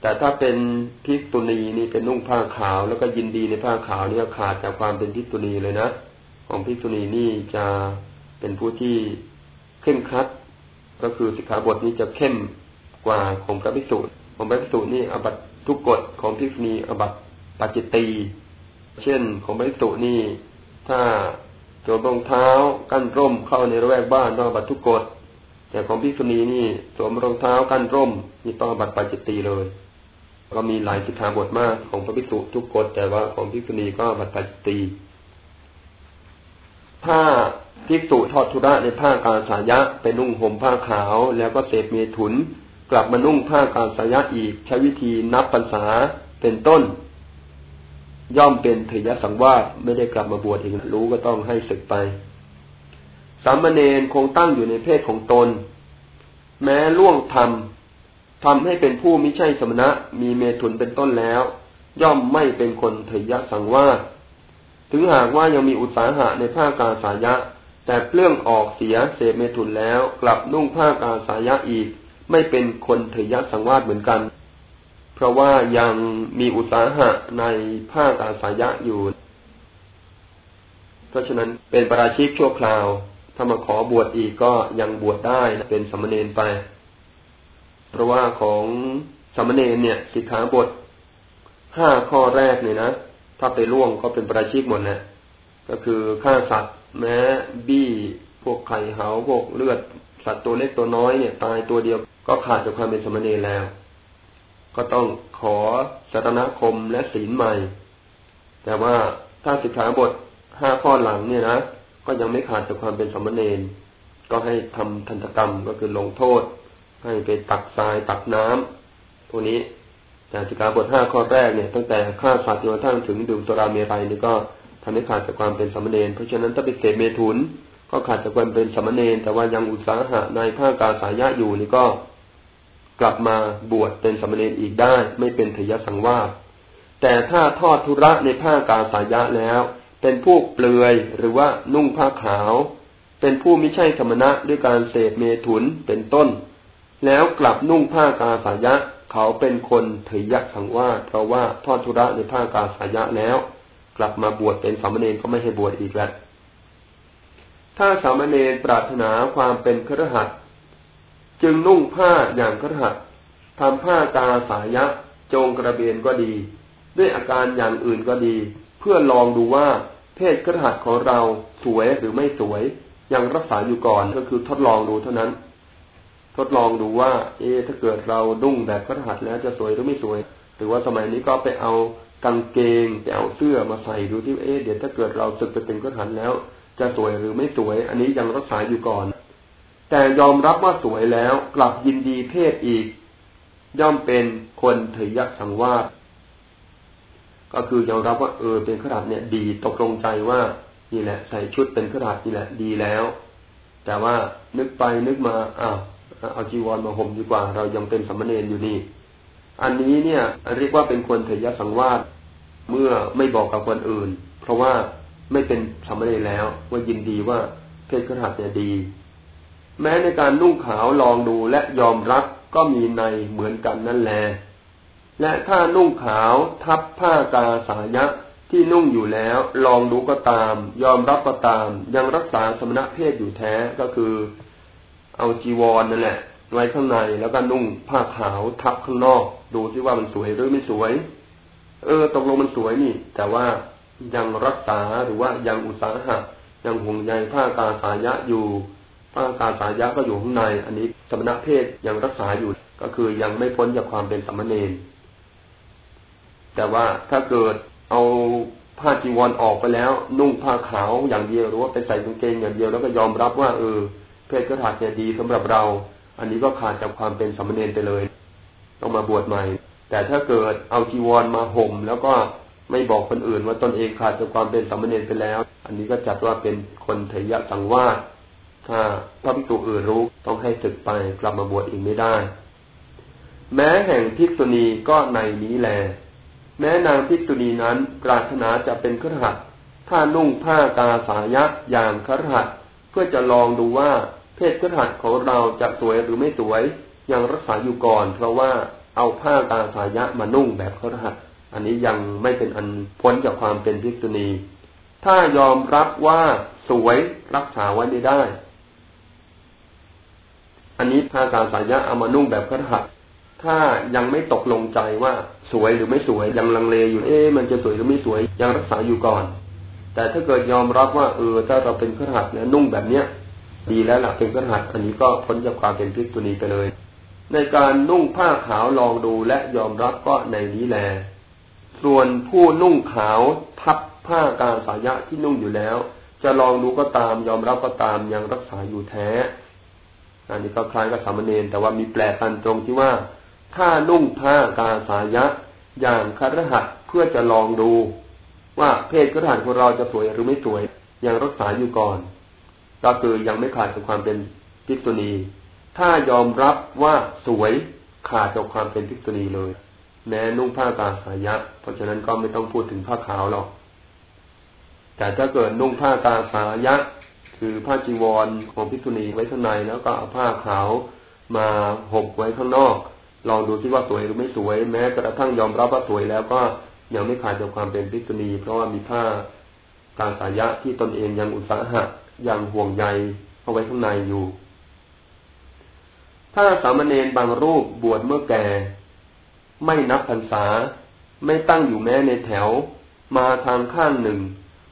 แต่ถ้าเป็นพิกตุนีนี่เป็นนุ่งผ้าขาว แล้วก็ยินดีในผ้าขาวนี่ขาดจากความเป็นพิกตุนีเลยนะของพิกตุนีนี่จะเป็นผู้ที่เข้มคัด ก็คือสิกขาบทนี้จะเข้มกว่าของพระภิกษุของพระภิกษุนี่อบัตทุกกฎของพิกษุนีอบัตปัจจิตีเช่นของพระภิกษุนี่ถ้าโจมรองเท้ากั้นร่มเข้าในระแวกบ้านต้องอบัตทุกกฎ แต่ของพิษุณีนี่สวมรองเท้ากันร่มนี่ต้องบัตรปาจิตตีเลย ก็มีหลายสิกขาบทมากของพระภิกษุทุกกฎแต่ว่าของพิษุณีก็บัตรปาจิตตีถ้าภิกษุทอดทุระในผ้ากาสายะไปนุ่งห่มผ้าขาว แล้วก็เสพเมถุน กลับมานุ่งผ้ากาสายะอีก ใช้วิธีนับพรรษาเป็นต้น ย่อมเป็นเถยสังวาสไม่ได้กลับมาบวชอีกรู้ก็ต้องให้ศึกไป สามเณรคงตั้งอยู่ในเพศของตน แม้ล่วงทำทำให้เป็นผู้มิใช่สมณะมีเมถุนเป็นต้นแล้ว ย่อมไม่เป็นคนเถยะสังวาสถึงหากว่ายังมีอุตสาหะในผ้ากาสายะ แต่เปลื้องออกเสียเสพเมถุนแล้วกลับนุ่งผ้ากาสายะอีก ไม่เป็นคนเถยะสังวาสเหมือนกัน เพราะว่ายังมีอุตสาหะในผ้ากาสายะอยู่ เพราะฉะนั้นเป็นประราชิกชั่วคราว ถ้ามาขอบวชอีกก็ยังบวชได้นะเป็นสมณเณรไป เพราะว่าของสมณเณรเนี่ยสิกขาบทห้าข้อแรกเนี่ยนะถ้าไปล่วงก็เป็นประชิกหมดแหละก็คือฆ่าสัตว์ แม้บี้พวกไข่เหาพวกเลือดสัตว์ตัวเล็กตัวน้อยเนี่ย ตายตัวเดียวก็ขาดจากความเป็นสมณเณรแล้ว ก็ต้องขอสตนคมและศีลใหม่ แต่ว่าถ้าสิกขาบทห้าข้อหลังเนี่ยนะ ก็ยังไม่ขาดจากความเป็นสมณเณรก็ให้ทำทันตกรรมก็คือลงโทษ ให้ไปตักทรายตักน้ำพวกนี้แต่สิกขาบทห้าข้อแรกเนี่ยตั้งแต่ฆ่าสัตว์จนกระทั่งถึงดื่มสุราเมรัยนี่ก็ทำให้ขาดจากความเป็นสมณเณรเพราะฉะนั้นถ้าไปเสพเมถุน ก็ขาดจากความเป็นสมณเณรแต่ว่ายังอุตสาหะในภาคกาสายะอยู่นี่ก็กลับมาบวชเป็นสมณเณรอีกได้ ไม่เป็นเถยสังวาสแต่ถ้าทอดทุระในภาคกาสายะแล้ว เป็นผู้เปลือยหรือว่านุ่งผ้าขาว เป็นผู้ไม่ใช่สมณะด้วยการเสพเมถุนเป็นต้น แล้วกลับนุ่งผ้ากาสายะ เขาเป็นคนถือยักสังว่าเพราะว่าทอดทุระในผ้ากาสายะแล้ว กลับมาบวชเป็นสามเณรก็ไม่ให้บวชอีกแล้วถ้าสามเณรปรารถนาความเป็นครหัสจึงนุ่งผ้าอย่างครหัสทำผ้ากาสายะ จงกระเบนก็ดี ด้วยอาการอย่างอื่นก็ดี เพื่อลองดูว่า เพศกระหัสของเราสวยหรือไม่สวย ยังรักษาอยู่ก่อนก็คือทดลองดูเท่านั้น ทดลองดูว่า เอถ้าเกิดเราดุ้งแบบกระหัสแล้วจะสวยหรือไม่สวย หรือว่าสมัยนี้ก็ไปเอากางเกงไปเอาเสื้อมาใส่ดูที่เอเดี๋ยวถ้าเกิดเราสึกไปเป็นกระหัสแล้ว จะสวยหรือไม่สวย อันนี้ยังรักษาอยู่ก่อน แต่ยอมรับว่าสวยแล้วกลับยินดีเพศอีก ย่อมเป็นคนเถยะสังวาส ก็คือยอมรับว่าเออเป็นขราดเนี่ย ดีตกลงใจว่านี่แหละ ใส่ชุดเป็นขราดนี่แหละ ดีแล้ว แต่ว่านึกไปนึกมาอ้าวเอาจีวรมาห่มดีกว่า เรายังเป็นสมณเณรอยู่นี่ อันนี้เนี่ย เรียกว่าเป็นควรเถยสังวาสเมื่อไม่บอกกับคนอื่น เพราะว่าไม่เป็นสมณเณรแล้ว ว่ายินดีว่าเพศขราดเนี่ยดี แม้ในการนุ่งขาวลองดูและยอมรับก็มีในเหมือนกันนั่นแหละ และถ้านุ่งขาวทับผ้ากาสายะที่นุ่งอยู่แล้ว ลองดูก็ตาม ยอมรับก็ตาม ยังรักษาสมณะเพศอยู่แท้ก็คือ เอาจีวรนนั่นแหละ ไว้ข้างในแล้วก็นุ่งผ้าขาวทับข้างนอก ดูที่ว่ามันสวยหรือไม่สวย เออตกลงมันสวยนี่ แต่ว่ายังรักษาหรือว่ายังอุตสาหะยังห่วงใยผ้ากาสายะอยู่ผ้ากาสายะก็อยู่ข้างใน อันนี้สมณะเพศยังรักษาอยู่ก็คือยังไม่พ้นจากความเป็นสมณเณร แต่ว่าถ้าเกิดเอาผ้าจีวรออกไปแล้ว นุ่งผ้าขาวอย่างเดียวหรือว่าไปใส่กางเกงอย่างเดียวแล้วก็ยอมรับว่าเออเพศกระถัดเนี่ยดีสำหรับเรา อันนี้ก็ขาดจากความเป็นสมณเณรไปเลย ต้องมาบวชใหม่ แต่ถ้าเกิดเอาจีวรมาห่ม แล้วก็ไม่บอกคนอื่นว่าตนเองขาดจากความเป็นสมณเณรไปแล้ว อันนี้ก็จัดว่าเป็นคนเถยะสังวาสถ้าพระภิกษุอื่นรู้ต้องให้ศึกไปกลับมาบวชอีกไม่ได้ แม้แห่งภิกษุณีก็ในนี้แล แม้นางภิกษุณีนั้นปรารถนาจะเป็นครหัสถ้านุ่งผ้ากาสายะอย่างครหัสเพื่อจะลองดูว่าเพศครหัสของเราจะสวยหรือไม่สวย ยังรักษาอยู่ก่อน เพราะว่าเอาผ้ากาสายะมานุ่งแบบครหัสอันนี้ยังไม่เป็นอันพ้นจากความเป็นภิกษุณีถ้ายอมรับว่าสวยรักษาไว้ไม่ได้ อันนี้ผ้ากาสายะเอามานุ่งแบบครหัส ถ้ายังไม่ตกลงใจว่าสวยหรือไม่สวยยังลังเลอยู่ เอ๊ะมันจะสวยหรือไม่สวยยังรักษาอยู่ก่อน แต่ถ้าเกิดยอมรับว่าเออถ้าเราเป็นขหัสเนี่ยนุ่งแบบเนี้ยดีแล้วล่ะเป็นขหัสอันนี้ก็พ้นจากความเป็นพิกตุนีไปเลย ในการนุ่งผ้าขาวลองดูและยอมรับก็ในนี้แล ส่วนผู้นุ่งขาวทับผ้ากาสายะที่นุ่งอยู่แล้ว จะลองดูก็ตาม ยอมรับก็ตามยังรักษาอยู่แท้ อันนี้ก็คล้ายกับสามเณรแต่ว่ามีแปลกันตรงที่ว่า ถ้านุ่งผ้ากาสายะ อย่างครหัสเพื่อจะลองดู ว่าเพศคระหัสของเราจะสวยหรือไม่สวย ยังรักษาอยู่ก่อน ก็คือยังไม่ขาดจากความเป็นพิกษุณี ถ้ายอมรับว่าสวยขาดจากความเป็นพิกษุณีเลย แม้นุ่งผ้ากาสายะ เพราะฉะนั้นก็ไม่ต้องพูดถึงผ้าขาวหรอกแต่ถ้าเกิดนุ่งผ้ากาสายะ คือผ้าจีวรของพิกษุณีไว้ข้างในแล้วก็เอาผ้าขาวมาห่มไว้ข้างนอก ลองดูที่ว่าสวยหรือไม่สวย แม้กระทั่งยอมรับว่าสวยแล้วก็ยังไม่ขาดจากความเป็นพิกณี เพราะว่ามีผ้าการสายะที่ตนเองยังอุตสาหะยังห่วงใยเอาไว้ข้างในอยู่ ถ้าสามเณรบางรูปบวชเมื่อแก่ ไม่นับพรรษา ไม่ตั้งอยู่แม้ในแถว มาทางข้างหนึ่ง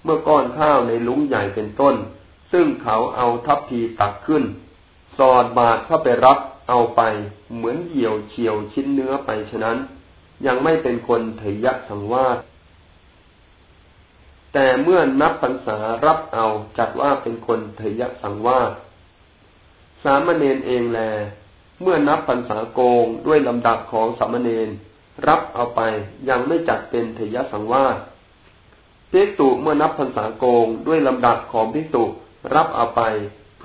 เมื่อก้อนข้าวในลุงใหญ่เป็นต้น ซึ่งเขาเอาทัพพีตักขึ้น สอดบาทเข้าไปรับ เอาไปเหมือนเหี่ยวเฉียวชิ้นเนื้อไปฉะนั้น ยังไม่เป็นคนเถยะสังวาสแต่เมื่อนับพรรษารับเอาจัดว่าเป็นคนเถยะสังวาสสามเณรเองแล เมื่อนับพรรษาโกงด้วยลำดับของสามเณรรับเอาไปยังไม่จัดเป็นเถยะสังวาสภิกตุเมื่อนับพรรษาโกงด้วยลำดับของภิกตุรับเอาไป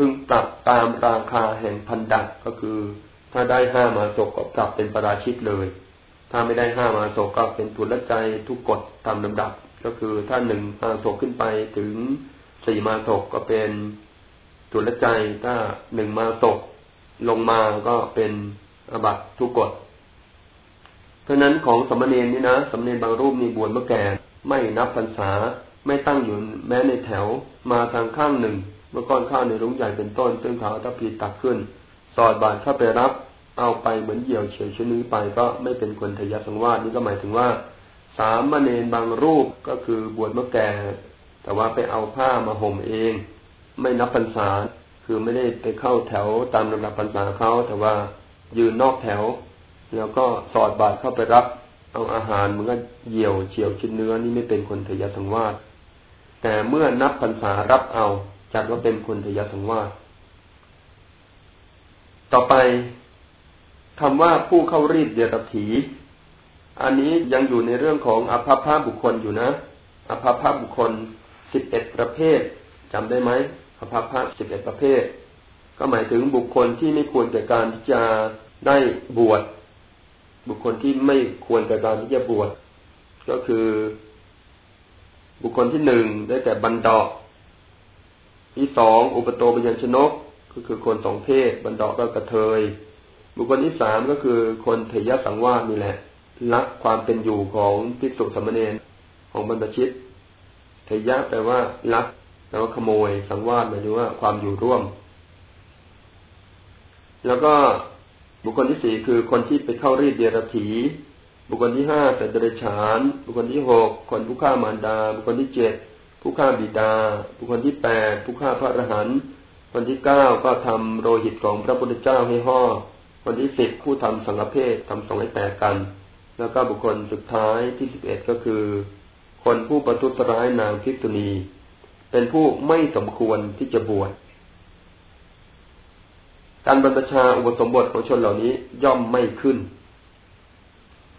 พึงปรับตามราคาแห่งพันดักก็คือ ถ้าได้ห้ามาศกก็ปรับเป็นประราชิตเลย ถ้าไม่ได้ห้ามาศกก็เป็นทุนละใจทุกกฎตามลำดับ ก็คือถ้าหนึ่งมาศกขึ้นไปถึงสี่มาศกก็เป็นทุนละใจ ถ้าหนึ่งมาศกลงมาก็เป็นอบัตทุกกฎเพราะนั้นของสมณเณรนี่นะสมณเณรบางรูปมีบวชเมื่อแก่ ไม่นับพรรษาไม่ตั้งอยู่แม้ในแถวมาทางข้างหนึ่ง เมื่อก้อนข้าวในรุ้งใหญ่เป็นต้น ซึ่งเขาถ้าผิดตักขึ้น สอดบาตรเข้าไปรับ เอาไปเหมือนเหยี่ยวเฉยชนี้ไปก็ไม่เป็นคนทยสังวาสนี่ก็หมายถึงว่า สามมเณรบางรูปก็คือบวชเมื่อแก่ แต่ว่าไปเอาผ้ามาห่มเอง ไม่นับพรรษาคือไม่ได้ไปเข้าแถวตามลำดับพรรษาเขาแต่ว่ายืนนอกแถว แล้วก็สอดบาตรเข้าไปรับ เอาอาหารมันก็เหี่ยวเฉียวชิ้นเนื้อนี่ไม่เป็นคนทยสังวาสแต่เมื่อนับพรรษารับเอา จัดว่าเป็นคุณทยสังวาสต่อไปคำว่าผู้เข้ารีดเดรัจฉีอันนี้ยังอยู่ในเรื่องของอภพาบุคคลอยู่นะอภพาบุคคลสิบเอ็ดประเภทจำได้ไหมอภพาสิบเอ็ดประเภท ก็หมายถึงบุคคลที่ไม่ควรแก่การที่จะได้บวชบุคคลที่ไม่ควรแก่การที่จะบวชก็คือ บุคคลที่หนึ่งได้แต่บันดา ที่สองอุปโตปยัญชนกก็คือคนสองเพศบรรดาก็กระเทย บุคคลที่สามก็คือคนเถยสังวาสนี่แหละรักความเป็นอยู่ของพิสุสมณเณรของบรรพชิตเถยะแปลว่ารักแปลว่าขโมย สังวาสหมายถึงว่าความอยู่ร่วม แล้วก็บุคคลที่สี่คือคนที่ไปเข้ารีดเดียรถีบุคคลที่ห้าสัตว์เดรฉาน บุคคลที่หกคนผู้ฆ่ามารดา บุคคลที่เจ็ด ผู้ฆ่าบิดาบุคคลที่แปดผู้ฆ่าพระอรหันต์คนที่เก้าก็ทำโลหิตของพระพุทธเจ้าให้ห่อคนที่สิบผู้ทำสังฆเพศทำสงให้แตกกัน แล้วก็บุคคลสุดท้ายที่สิบเอ็ดก็คือ คนผู้ประทุษร้ายนางพิกตุณี เป็นผู้ไม่สมควรที่จะบวชการบรรพชาอุปสมบทของชนเหล่านี้ย่อมไม่ขึ้น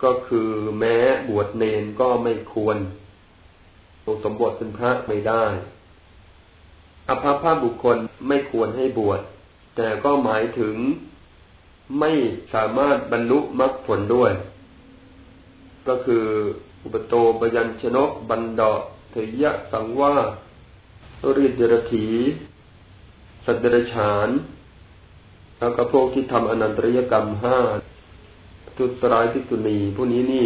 ก็คือแม้บวชเนนก็ไม่ควร อุปสมบทเป็นพระไม่ได้ อภาพาบุคคลไม่ควรให้บวช แต่ก็หมายถึงไม่สามารถบรรลุมรรคผลด้วย ก็คืออุปโตบยัญชนกบันดาเทยะสังวารีดเดรถี สัตเดรฉาน แล้วก็พวกที่ทำอนันตริยกรรมห้าทุตรายทิตุนีพวกนี้นี่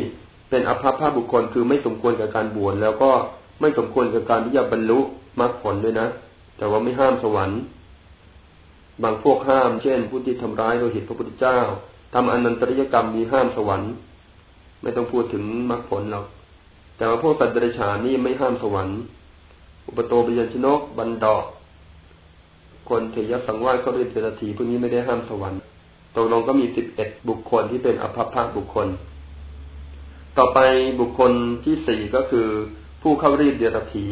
เป็นอภาพาบุคคลคือไม่สมควรกับการบวชแล้วก็ ไม่สมควรกับการที่จะบรรลุมรรคผลด้วยนะ แต่ว่าไม่ห้ามสวรรค์ บางพวกห้าม เช่น ผู้ที่ทำร้ายโดยเหตุพระพุทธเจ้าทำอนันตริยกรรมมีห้ามสวรรค์ ไม่ต้องพูดถึงมรรคผลหรอก แต่ว่าพวกสัตว์เดรัจฉานนี่ไม่ห้ามสวรรค์ อุปโตปยัญชนก บันดาคนเทยสังวาสเขาเรียนเจรถีพวกนี้ไม่ได้ห้ามสวรรค์ตกลงก็มีสิบเอ็ดบุคคลที่เป็นอภพะบุคคล ต่อไปบุคคลที่สี่ก็คือ ผู้เข้ารีดเดรถี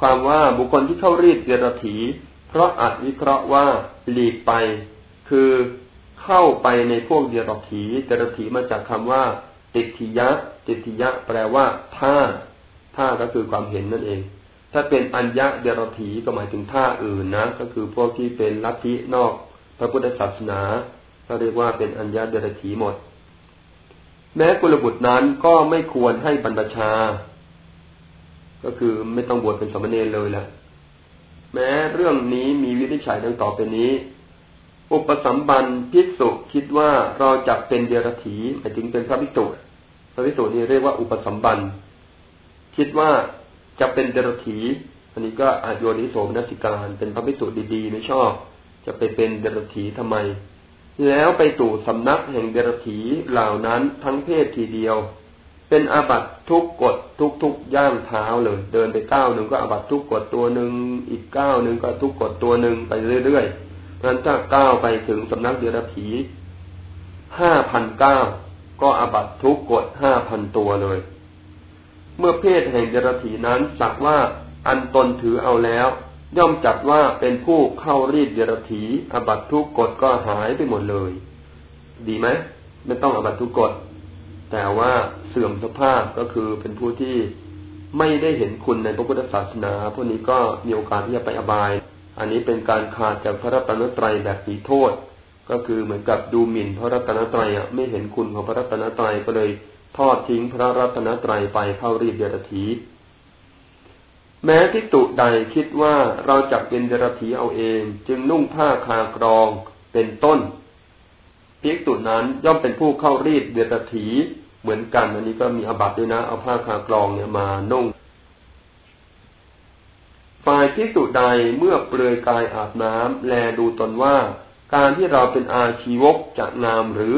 ความว่าบุคคลที่เข้ารีดเดรถีเพราะอาจวิเคราะห์ว่าหลีกไป คือเข้าไปในพวกเดรถีเดรถีมาจากคำว่า ติทิยะ ติทิยะ แปลว่าท่าท่าก็คือความเห็นนั่นเอง ถ้าเป็นอัญญะเดรถีก็หมายถึงท่าอื่นนะ ก็คือพวกที่เป็นลัทธินอก พระพุทธศาสนาเขาเรียกว่าเป็นอัญญะเดรถีหมด แม้กุลบุตรนั้นก็ไม่ควรให้บรรพชา ก็คือไม่ต้องบวชเป็นสมณเณรเลยแหละแม้เรื่องนี้มีวิธีฉัยดังต่อไปนี้ อุปสัมบันภิกษุคิดว่าเราจะเป็นเดรถีหมายถึงเป็นพระภิกษุพระภิกษุนี่เรียกว่าอุปสัมบันคิดว่าจะเป็นเดรถีอันนี้ก็อาโยนิโสมนัสิการ เป็นพระภิกษุดีๆไม่ชอบ จะไปเป็นเดรถีทำไม แล้วไปตู่สำนักแห่งเดรถีเหล่านั้นทั้งเพศทีเดียว เป็นอาบัตทุกกฎทุกทุกย่างเท้าเลย เดินไปก้าวหนึ่งก็อาบัตทุกกฎตัวหนึ่งอีกก้าวหนึ่งก็ทุกกฎตัวหนึ่งไปเรื่อยๆนั้นถ้าก้าวไปถึงสำนักเดรถีห้าพันเก้าก็อาบัตทุกกฎห้าพันตัวเลย เมื่อเพศแห่งเดรถีนั้นสักว่าอันตนถือเอาแล้ว ย่อมจัดว่าเป็นผู้เข้ารีดเดรถีอบัตทุกกฎก็หายไปหมดเลย ดีไหมไม่ต้องอบัตทุกกฎแต่ว่าเสื่อมสภาพก็คือเป็นผู้ที่ไม่ได้เห็นคุณในพระพุทธศาสนา พวกนี้ก็มีโอกาสที่จะไปอบาย อันนี้เป็นการขาดจากพระรัตนตรัยแบบสีโทษ ก็คือเหมือนกับดูหมิ่นพระรัตนตรัยอะไม่เห็นคุณของพระรัตนตรัยก็เลยทอดทิ้งพระรัตนตรัยไปเข้ารีบเดรถี แม้ทิตุใดคิดว่าเราจักเป็นเดรถีเอาเอง จึงนุ่งผ้าคากรองเป็นต้นพิกตุนั้นย่อมเป็นผู้เข้ารีดเดรถีเหมือนกัน อันนี้ก็มีอบัตด้วยนะ เอาผ้าคากรองเนี่ยมานุ่งฝ่ายพิสุใดเมื่อเปลือยกายอาบน้ำแลดูตนว่า การที่เราเป็นอาชีวกจะงามหรือ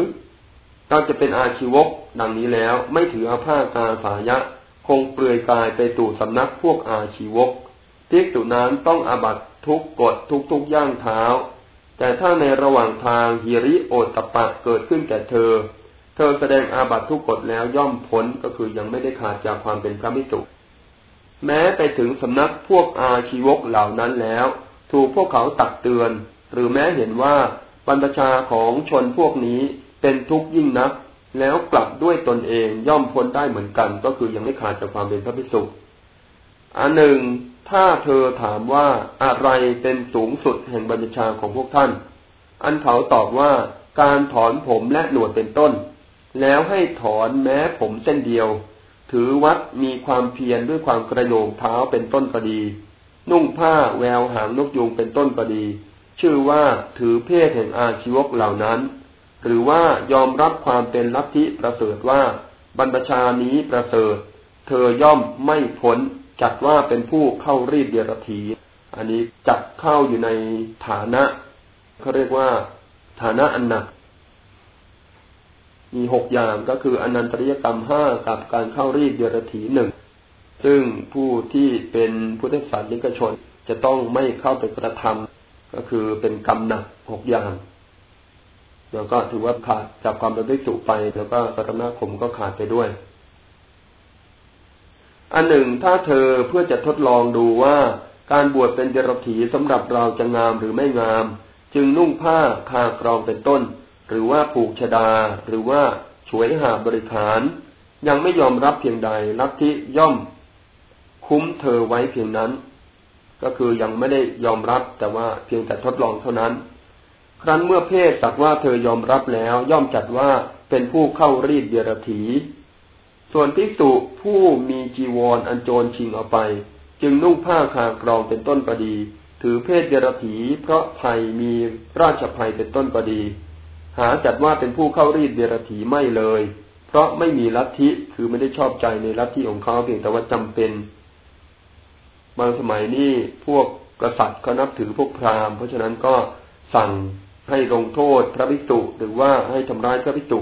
เราจะเป็นอาชีวกดังนี้แล้ว ไม่ถืออาผ้ากาสายะ คงเปลือยกายไปตู่สำนักพวกอาชีวกพิกตุนั้นต้องอาบัตทุกกฎทุกทุกย่างเท้า แต่ถ้าในระหว่างทางฮิริโอตปะเกิดขึ้นแก่เธอ เธอแสดงอาบัตทุกกฎแล้วย่อมพ้นก็คือยังไม่ได้ขาดจากความเป็นพระมิจุแม้ไปถึงสำนักพวกอาชีวกเหล่านั้นแล้ว ถูกพวกเขาตักเตือน หรือแม้เห็นว่าบรรพชาของชนพวกนี้เป็นทุกข์ยิ่งนัก แล้วกลับด้วยตนเองย่อมพ้นได้เหมือนกัน ก็คือยังไม่ขาดจากความเป็นพระภิกษุอันหนึ่ง ถ้าเธอถามว่าอะไรเป็นสูงสุดแห่งบัญชาของพวกท่าน อันเขาตอบว่าการถอนผมและหนวดเป็นต้น แล้วให้ถอนแม้ผมเส้นเดียว ถือวัดมีความเพียรด้วยความกระโยงเท้าเป็นต้นก็ดี นุ่งผ้าแววหางนกยูงเป็นต้นก็ดี ชื่อว่าถือเพศแห่งอาชีวกเหล่านั้น หรือว่ายอมรับความเป็นลัทธิประเสริฐว่าบรรพชานี้ประเสริฐ เธอย่อมไม่พ้นจัดว่าเป็นผู้เข้ารีดเดียรถี อันนี้จัดเข้าอยู่ในฐานะเขาเรียกว่า ฐานะอันหนัก มีหกอย่างก็คืออนันตริยกรรมห้ากับการเข้ารีดเดียรถีหนึ่งซึ่งผู้ที่เป็นพุทธศาสนิกชนจะต้องไม่เข้าไปกระทำก็คือเป็นกรรมหนักหกอย่าง แล้วก็ถือว่าขาดจากความเป็นภิกษุไป แล้วก็สัตนาคมก็ขาดไปด้วย อันหนึ่งถ้าเธอเพื่อจะทดลองดูว่าการบวชเป็นเดรัจฉีสำหรับเราจะงามหรือไม่งาม จึงนุ่งผ้าคากรองเป็นต้น หรือว่าผูกชดา หรือว่าช่วยหาบริขาร ยังไม่ยอมรับเพียงใดลัทธิย่อม คุ้มเธอไว้เพียงนั้น ก็คือยังไม่ได้ยอมรับแต่ว่าเพียงแต่ทดลองเท่านั้น ครั้นเมื่อเพศสักว่าเธอยอมรับแล้ว ย่อมจัดว่าเป็นผู้เข้ารีดเดรถี ส่วนภิกษุผู้มีจีวรอันโจรชิงเอาไป จึงนุ่งผ้าคากรองเป็นต้นก็ดี ถือเพศเดรถี เพราะภัยมีราชภัยเป็นต้นก็ดี หาจัดว่าเป็นผู้เข้ารีดเดรถีไม่เลย เพราะไม่มีลัทธิคือไม่ได้ชอบใจในลัทธิของเขาเพียงแต่ว่าจำเป็น บางสมัยนี้พวกกษัตริย์เขานับถือพวกพราหมณ์เพราะฉะนั้นก็สั่ง ให้ลงโทษพระภิกษุหรือว่าให้ทำร้ายพระภิกษุ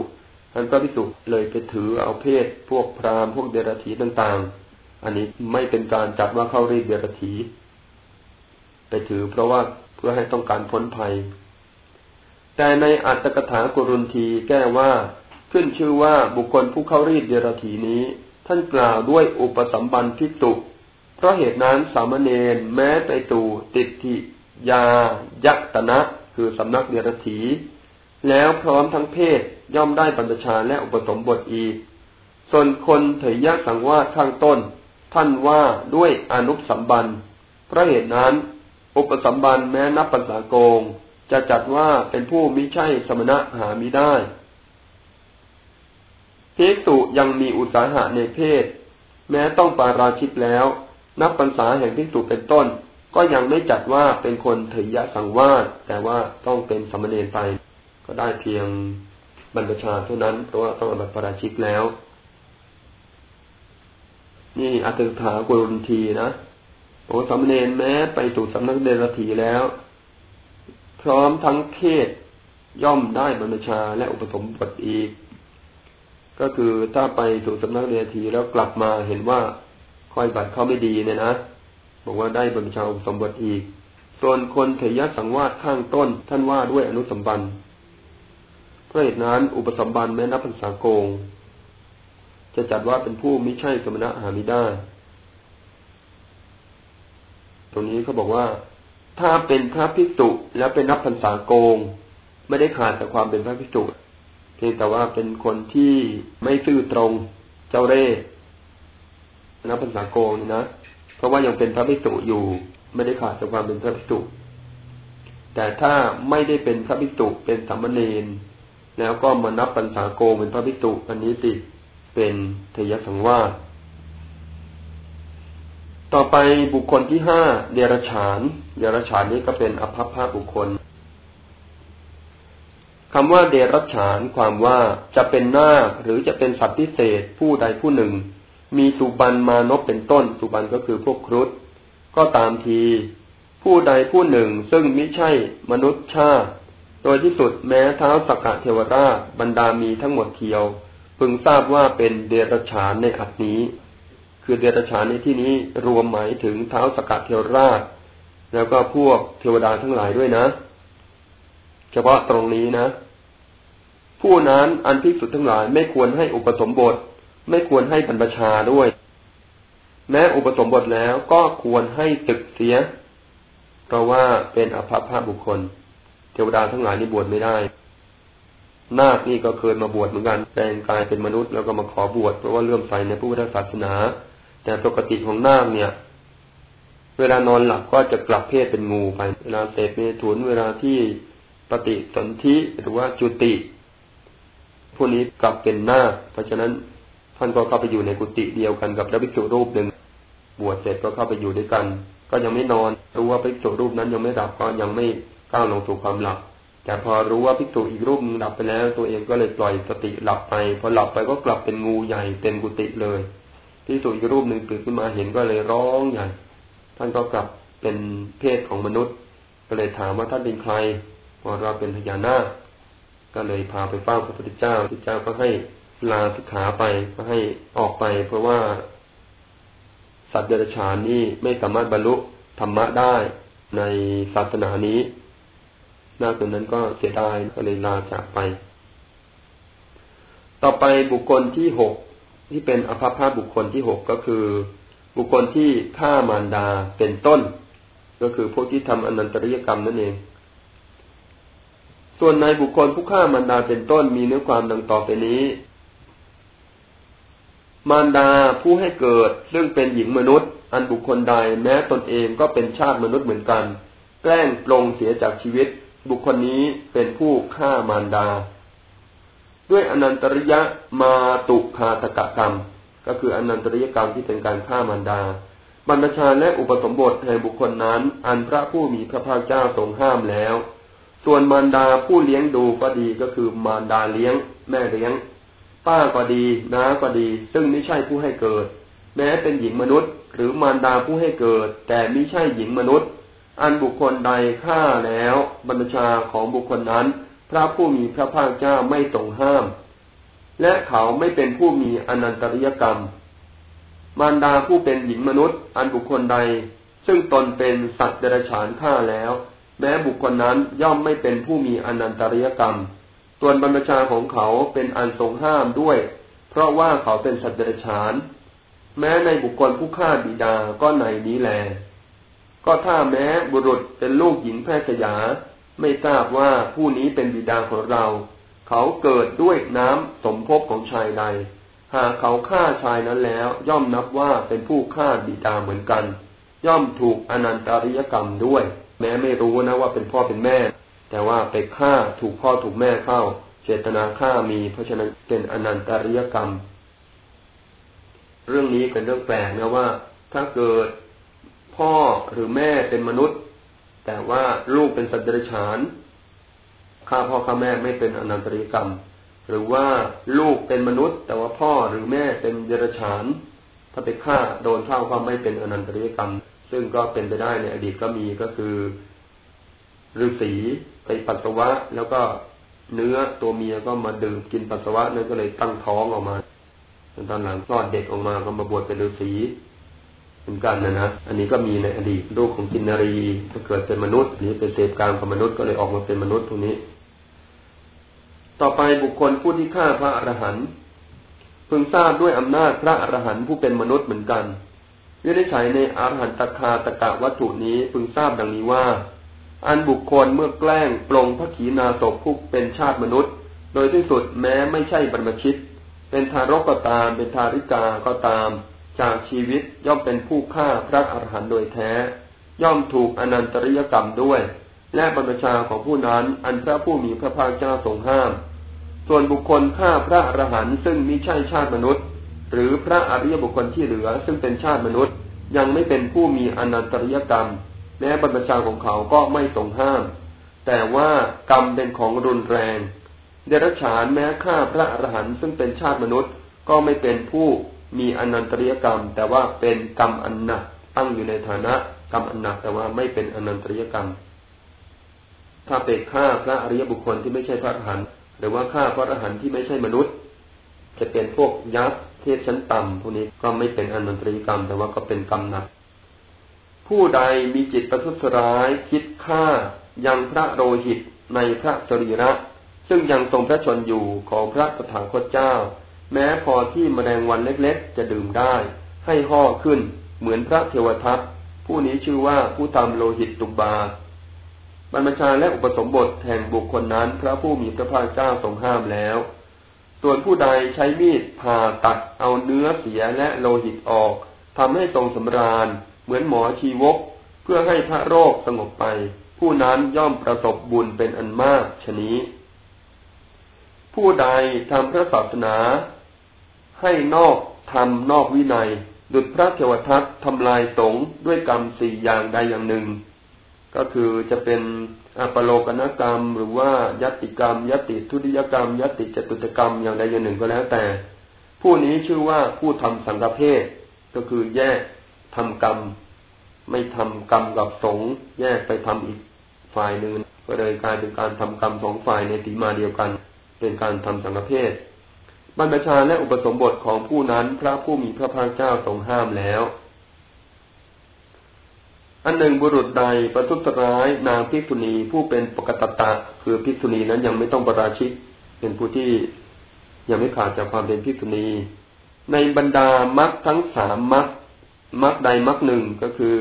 ท่านพระภิกษุเลยไปถือเอาเพศพวกพราหมณ์พวกเดรัจฉีต่างๆ อันนี้ไม่เป็นการจัดว่าเข้ารีดเดรถีไปถือเพราะว่าเพื่อให้ต้องการพ้นภัย แต่ในอัตถกถากุรุนทีแก้ว่าขึ้นชื่อว่าบุคคลผู้เข้ารีดเดรถีนี้ ท่านกล่าวด้วยอุปสัมบันพิตุเพราะเหตุนั้นสามเณรแม้ไปตูติทิยายัตนะ คือสำนักเดรถีแล้วพร้อมทั้งเพศย่อมได้บรรพชาและอุปสมบทอีก ส่วนคนเถยยะสังวาสข้างต้น ท่านว่าด้วยอนุสัมบันเพราะเหตุนั้น อุปสัมบันแม้นับปัญษาโกง จะจัดว่าเป็นผู้มิใช่สมณะหามิได้เพสุยังมีอุตสาหะในเพศ แม้ต้องปาราชิตแล้ว นับปัญษาแห่งพิสุเป็นต้น ก็ยังไม่จัดว่าเป็นคนเถยะสังวาสแต่ว่าต้องเป็นสมณเณรไป ก็ได้เพียงบรรพชาเท่านั้น เพราะว่าต้องบัตรปราชิกแล้ว นี่อัตถากุรุนทีนะโอ้สามเณรแม้ไปสู่สำนักเดรถีแล้ว พร้อมทั้งเทศย่อมได้บรรพชาและอุปสมบทอีก ก็คือถ้าไปสู่สำนักเดรถีแล้วกลับมาเห็นว่าคอยบัตรเขาไม่ดีเนี่ยนะ บอกว่าได้บรรชาอุปสมบทอีก ส่วนคนเถยสังวาสข้างต้น ท่านว่าด้วยอนุสัมบันเพราะเหตุนั้นอุปสมบันแม้นับพรรษาโกง จะจัดว่าเป็นผู้ไม่ใช่สมณะหามิได้ ตรงนี้เขาบอกว่า ถ้าเป็นพระภิกษุแล้วเป็นนับพรรษาโกง ไม่ได้ขาดจากความเป็นพระภิกษุเพียงแต่ว่าเป็นคนที่ไม่ซื่อตรงเจ้าเร่นับพรรษาโกงนะ เพราะว่ายังเป็นพระภิกษุอยู่ ไม่ได้ขาดจากความเป็นพระภิกษุแต่ถ้าไม่ได้เป็นพระภิกษุเป็นสามเณรแล้วก็มานับพรรษาโกเป็นพระภิกษุอันนี้ติเป็นเทยสังวาสต่อไปบุคคลที่ห้าเดรฉานเดรฉานนี้ก็เป็นอภัพภาบุคคลคำว่าเดรฉานความว่าจะเป็นนาคหรือจะเป็นสัตว์พิเศษผู้ใดผู้หนึ่ง มีสุบันมานพเป็นต้น สุบันก็คือพวกครุฑก็ตามที ผู้ใดผู้หนึ่งซึ่งมิใช่มนุษย์ชาติ โดยที่สุดแม้เท้าสกกะเทวราชบรรดามีทั้งหมดเทียว พึงทราบว่าเป็นเดรัจฉานในอัดนี้ คือเดรัจฉานในที่นี้รวมหมายถึงเท้าสกัดเทวราช แล้วก็พวกเทวดาทั้งหลายด้วยนะ เฉพาะตรงนี้นะ ผู้นั้นอันพิสุทธ์ทั้งหลายไม่ควรให้อุปสมบท ไม่ควรให้บรรพชาด้วย แม้อุปสมบทแล้วก็ควรให้ตึกเสีย เพราะว่าเป็นอภภาพบุคคล เทวดาทั้งหลายนี่บวชไม่ได้ นาคนี่ก็เคยมาบวชเหมือนกันแปลงกายเป็นมนุษย์แล้วก็มาขอบวชเพราะว่าเลื่อมใสในพระพุทธศาสนา แต่ปกติของนาคเนี่ย เวลานอนหลับก็จะกลับเพศเป็นงูไป เวลาเสพเมถุนเวลาที่ปฏิสนธิหรือว่าจุติผู้นี้กลับเป็นนาคเพราะฉะนั้น ท่านก็เข้าไปอยู่ในกุฏิเดียวกันกับพระภิกษุรูปหนึ่งบวชเสร็จก็เข้าไปอยู่ด้วยกัน ก็ยังไม่นอนรู้ว่าภิกษุรูปนั้นยังไม่หลับก็ยังไม่ก้าวลงสู่ความหลับ แต่พอรู้ว่าพิกษุอีกรูปหนึ่งหลับไปแล้ว ตัวเองก็เลยปล่อยสติหลับไป พอหลับไปก็กลับเป็นงูใหญ่เต็มกุฏิเลยพิกษุอีกรูปหนึ่งตื่นขึ้นมาเห็นก็เลยร้องใหญ่ท่านก็กลับเป็นเพศของมนุษย์ ก็เลยถามว่าท่านเป็นใครพอเราเป็นพญานาคก็เลยพาไปเฝ้าพระพุทธเจ้าพระเจ้าก็ให้ ลาสิกขาไปก็ให้ออกไป เพราะว่าสัตว์เดรัจฉานนี่ไม่สามารถบรรลุธรรมะได้ในศาสนานี้น่าตรงนั้นก็เสียดายก็เลยลาจากไป ต่อไปบุคคลที่หกที่เป็นอภพาบุคคลที่หกก็คือ บุคคลที่ฆ่ามารดาเป็นต้น ก็คือพวกที่ทำอนันตริยกรรมนั่นเอง ส่วนในบุคคลผู้ฆ่ามารดาเป็นต้นมีเนื้อความดังต่อไปนี้ มารดาผู้ให้เกิดซึ่งเป็นหญิงมนุษย์ อันบุคคลใดแม้ตนเองก็เป็นชาติมนุษย์เหมือนกัน แกล้งปลงเสียจากชีวิต บุคคลนี้เป็นผู้ฆ่ามารดา ด้วยอนันตริยะมาตุคาตกะกรรม ก็คืออนันตริยกรรมที่เป็นการฆ่ามารดาบรรพชาและอุปสมบทแห่งบุคคลนั้น อันพระผู้มีพระภาคเจ้าทรงห้ามแล้ว ส่วนมารดาผู้เลี้ยงดูก็ดีก็คือมารดาเลี้ยง แม่เลี้ยง ป้าก็ดีน้าก็ดี ซึ่งไม่ใช่ผู้ให้เกิด แม้เป็นหญิงมนุษย์ หรือมารดาผู้ให้เกิด แต่ไม่ใช่หญิงมนุษย์ อันบุคคลใดฆ่าแล้วบรรพชาของบุคคลนั้น พระผู้มีพระภาคเจ้าไม่ทรงห้าม และเขาไม่เป็นผู้มีอนันตริยกรรม มารดาผู้เป็นหญิงมนุษย์ อันบุคคลใด ซึ่งตนเป็นสัตว์เดรัจฉานฆ่าแล้ว แม้บุคคลนั้นย่อมไม่เป็นผู้มีอนันตริยกรรม ส่วนบรรพชาของเขาเป็นอันทรงห้ามด้วย เพราะว่าเขาเป็นสัตว์เดรัจฉาน แม้ในบุคคลผู้ฆ่าบิดาก็ในนี้แล ก็ถ้าแม้บุรุษเป็นลูกหญิงแพทย์ยา ไม่ทราบว่าผู้นี้เป็นบิดาของเรา เขาเกิดด้วยน้ำสมภพของชายใด หากเขาฆ่าชายนั้นแล้ว ย่อมนับว่าเป็นผู้ฆ่าบิดาเหมือนกัน ย่อมถูกอนันตริยกรรมด้วย แม้ไม่รู้นะว่าเป็นพ่อเป็นแม่ แต่ว่าไปฆ่าถูกพ่อถูกแม่เข้า เจตนาฆ่ามี เพราะฉะนั้นเป็นอนันตริยกรรม เรื่องนี้เป็นเรื่องแปลกนะว่า ถ้าเกิดพ่อหรือแม่เป็นมนุษย์ แต่ว่าลูกเป็นสัตว์เดรัจฉานฆ่าพ่อฆ่าแม่ไม่เป็นอนันตริยกรรม หรือว่าลูกเป็นมนุษย์ แต่ว่าพ่อหรือแม่เป็นเดรัจฉาน ถ้าไปฆ่าโดนเท่าควาไม่เป็นอนันตริยกรรม ซึ่งก็เป็นไปได้ในอดีตก็มีก็คือฤาษี ไปปัสสาวะแล้วก็เนื้อตัวเมียก็มาดื่มกินปัสสาวะนั่นก็เลยตั้งท้องออกมาตอนหลังคลอดเด็กออกมาก็มาบวชเป็นฤาษีเหมือนกันนะนะอันนี้ก็มีในอดีตลูกของกินนารีถ้าเกิดเป็นมนุษย์นี้เป็นเศษกลางของมนุษย์ก็เลยออกมาเป็นมนุษย์ตรงนี้ ต่อไปบุคคลผู้ที่ฆ่าพระอรหันต์พึงทราบด้วยอำนาจพระอรหันต์ผู้เป็นมนุษย์เหมือนกันวินิจฉัยในอรหันตคาตกะวัตถุนี้พึงทราบดังนี้ว่า อันบุคคลเมื่อแกล้งปลงพระขีณาสพผู้เป็นชาติมนุษย์ โดยที่สุดแม้ไม่ใช่บรรพชิต เป็นทารกก็ตาม เป็นทาริกาก็ตาม จากชีวิตย่อมเป็นผู้ฆ่าพระอรหันต์โดยแท้ ย่อมถูกอนันตริยกรรมด้วย และบรรพชาของผู้นั้น อันพระผู้มีพระภาคเจ้าทรงห้าม ส่วนบุคคลฆ่าพระอรหันต์ซึ่งมิใช่ชาติมนุษย์ หรือพระอริยบุคคลที่เหลือซึ่งเป็นชาติมนุษย์ ยังไม่เป็นผู้มีอนันตริยกรรม แม้บรรพชาของเขาก็ไม่ทรงห้าม แต่ว่ากรรมเป็นของรุนแรง เดรัจฉานแม้ฆ่าพระอรหันต์ซึ่งเป็นชาติมนุษย์ก็ไม่เป็นผู้มีอนันตริยกรรม แต่ว่าเป็นกรรมอันหนักตั้งอยู่ในฐานะกรรมอันหนักแต่ว่าไม่เป็นอนันตริยกรรม ถ้าเปกฆ่าพระอริยบุคคลที่ไม่ใช่พระอรหันต์หรือว่าฆ่าพระอรหันต์ที่ไม่ใช่มนุษย์ จะเป็นพวกยักษ์เทพชั้นต่ำพวกนี้ก็ไม่เป็นอนันตริยกรรม แต่ว่าก็เป็นกรรมหนัก ผู้ใดมีจิตประทุษร้ายคิดฆ่ายังพระโรหิตในพระสรีระ ซึ่งยังทรงพระชนอยู่ของพระตถานคตเจ้า แม้พอที่มแมลงวันเล็กๆ จะดื่มได้ ให้ห่อขึ้นเหมือนพระเทวทัตผู้นี้ชื่อว่าผู้ทำโลหิตตุบาบรรพชาและอุปสมบทแห่งบุคคลนั้น พระผู้มีพระภาคเจ้าทรงห้ามแล้ว ส่วนผู้ใดใช้มีดผ่าตัดเอาเนื้อเสียและโลหิตออกทำให้ทรงสำราญ เหมือนหมอชีวกเพื่อให้พระโรคสงบไป ผู้นั้นย่อมประสบบุญเป็นอันมากชนี้ ผู้ใดทำพระศาสนา ให้นอกทำนอกวินัย ดุจพระเทวทัตทำลายสงด้วยกรรมสี่อย่างใดอย่างหนึ่ง ก็คือจะเป็นอปโลกนกรรม หรือว่ายัติกรรม ยติทุติยกรรม ยติจตุตกรรมอย่างใดอย่างหนึ่งก็แล้วแต่ ผู้นี้ชื่อว่าผู้ทำสังฆเพศก็คือแยก ทำกรรม ไม่ทำกรรมกับสงแยกไปทำอีกฝ่ายหนึ่งก็เลยกลายเป็นการทำกรรมสองฝ่ายในตีมาเดียวกัน เป็นการทำสังฆเพศบรรพชาและอุปสมบทของผู้นั้นพระผู้มีพระภาคเจ้าทรงห้ามแล้ว อันหนึ่งบุรุษใดประทุษร้ายนางพิกษุณีผู้เป็นปกตตะคือพิกษุณีนั้นยังไม่ต้องประราชิก เป็นผู้ที่ยังไม่ขาดจากความเป็นพิกษุณี ในบรรดามรรคทั้งสามมรรค มรรคใดมรรคหนึ่งก็คือ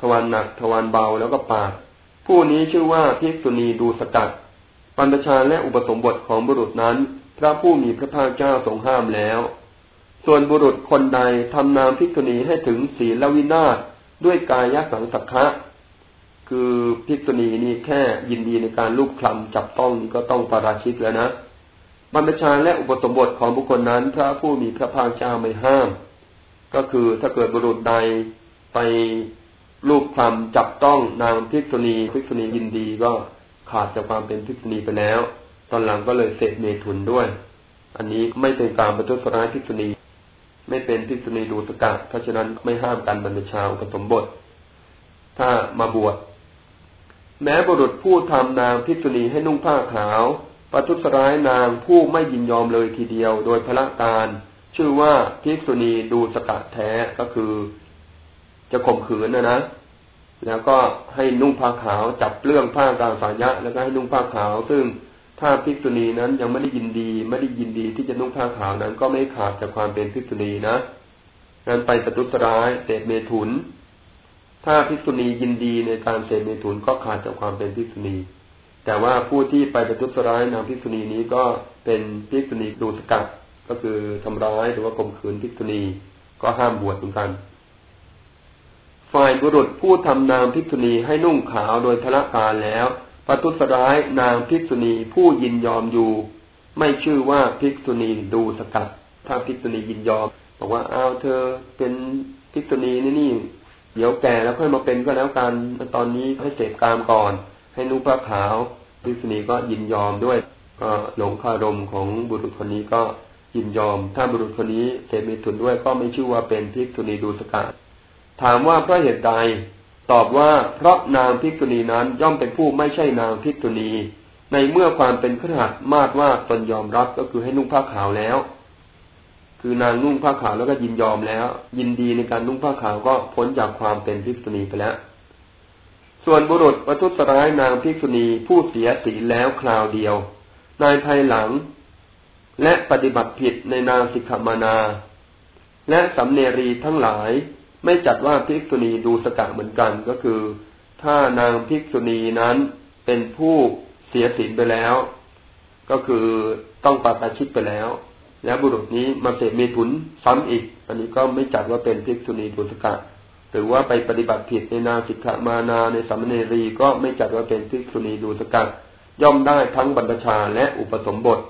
ทวารหนักทวารเบาแล้วก็ปาก ผู้นี้ชื่อว่าพิกษุณีดูสกัด ปัญชาและอุปสมบทของบุรุษนั้น พระผู้มีพระภาคเจ้าทรงห้ามแล้ว ส่วนบุรุษคนใดทำนามพิกษุณีให้ถึงศีลวินาศด้วยกายสังสักขะคือพิกษุณีนี่แค่ยินดีในการลูกคลำจับต้องนี่ก็ต้องปาราชิกแล้วนะบรรพชาและอุปสมบทของบุคคลนั้น พระผู้มีพระภาคเจ้าไม่ห้าม ก็คือถ้าเกิดบุรุษใดไปลูกคลำจับต้องนางพิกษุณีพิกษุณียินดีก็ขาดจากความเป็นพิกษุณีไปแล้ว ตอนหลังก็เลยเสพเมถุนด้วย อันนี้ไม่เป็นการประทุษร้ายพิกษุณี ไม่เป็นพิกษุณีดูสกัดเพราะฉะนั้นไม่ห้ามการบรรพชาอุปสมบท ถ้ามาบวชแม้บุรุษผู้ทำนางพิกษุณีให้นุ่งผ้าขาวประทุษร้ายนางผู้ไม่ยินยอมเลยทีเดียวโดยพระการ ชื่อว่าพิกษุณีดูสกัดแท้ก็คือจะข่มขืนนะนะ แล้วก็ให้นุ่งผ้าขาวจับเรื่องผ้ากาสายะ แล้วก็ให้นุ่งผ้าขาว ซึ่งถ้าภิกษุณีนั้นยังไม่ได้ยินดี ไม่ได้ยินดีที่จะนุ่งผ้าขาวนั้น ก็ไม่ขาดจากความเป็นภิกษุณีนะนั้นไปประทุษร้ายเสพเมถุน ถ้าภิกษุณียินดีในการเสพเมถุนก็ขาดจากความเป็นภิกษุณี แต่ว่าผู้ที่ไปประทุษร้ายนางภิกษุณีนี้ก็เป็นภิกษุณีดูสกัด ก็คือทำร้ายหรือว่าข่มขืนภิกษุณี ก็ห้ามบวชเหมือนกัน ฝ่ายบุรุษผู้ทำนางภิกษุณีให้นุ่งขาวโดยทละกาแล้วปทุสร้ายนางภิกษุณีผู้ยินยอมอยู่ ไม่ชื่อว่าภิกษุณีดูสกัด ถ้าภิกษุณียินยอม บอกว่าอ้าวเธอเป็นภิกษุณีนี่นี่เดี๋ยวแก่แล้วค่อยมาเป็นก็แล้วกันตอนนี้ให้เสพกามก่อน ให้นุ่งผ้าขาวภิกษุณีก็ยินยอมด้วย ก็หลงคารมของบุรุษคนนี้ก็ ยินยอม ถ้าบุรุษคนนี้เสพมีถุนด้วยก็ไม่ชื่อว่าเป็นภิกษุณีดูสกัดถามว่าเพราะเหตุใด ตอบว่าเพราะนางพิกษุณีนั้นย่อมเป็นผู้ไม่ใช่นางพิกษุณี ในเมื่อความเป็นขหัสมาดว่าตนยอมรับก็คือให้นุ่งผ้าขาวแล้ว คือนางนุ่งผ้าขาวแล้วก็ยินยอมแล้ว ยินดีในการนุ่งผ้าขาวก็พ้นจากความเป็นพิกษุณีไปแล้วส่วนบุรุษวัตุสร้ายนางพิกษุณีผู้เสียสีแล้วคราวเดียว นายภายหลัง และปฏิบัติผิดในนางสิกขมานา และสำเนรีทั้งหลายไม่จัดว่าภิกษุณีดูสกะเหมือนกันก็คือ ถ้านางภิกษุณีนั้นเป็นผู้เสียศีลไปแล้ว ก็คือต้องปาตาชิตไปแล้ว แล้วบุรุษนี้มาเสพเมถุนซ้ำอีก อันนี้ก็ไม่จัดว่าเป็นภิกษุณีดูสกะหรือว่าไปปฏิบัติผิดในนางสิกขามานาในสัมเนรีก็ไม่จัดว่าเป็นภิกษุณีดูสกะย่อมได้ทั้งบรรพชาและอุปสมบท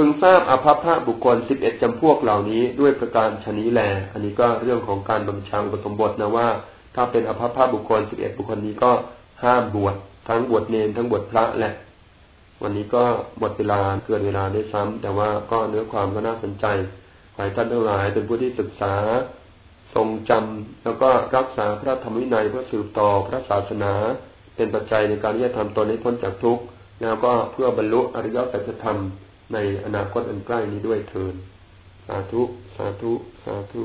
พึงทราบอภัพพระบุคคลสิบเอ็ดจำพวกเหล่านี้ด้วยประการชนี้แล อันนี้ก็เรื่องของการบำชาอุปสมบทนะว่า ถ้าเป็นอภัพพระบุคคลสิบเอ็ดบุคคลนี้ก็ห้ามบวชทั้งบวชเนรทั้งบวชพระแหละ วันนี้ก็หมดเวลาเกินเวลาได้ซ้ำแต่ว่าก็เนื้อความก็น่าสนใจขอให้ท่านทั้งหลายเป็นผู้ที่ศึกษา ทรงจำแล้วก็รักษาพระธรรมวินัยเพื่อสืบต่อพระศาสนา เป็นปัจจัยในการที่จะทำตนให้พ้นจากทุกข์แล้วก็เพื่อบรรลุอริยสัจธรรม ในอนาคตอันใกล้นี้ด้วยเถินสาธุ สาธุ สาธุ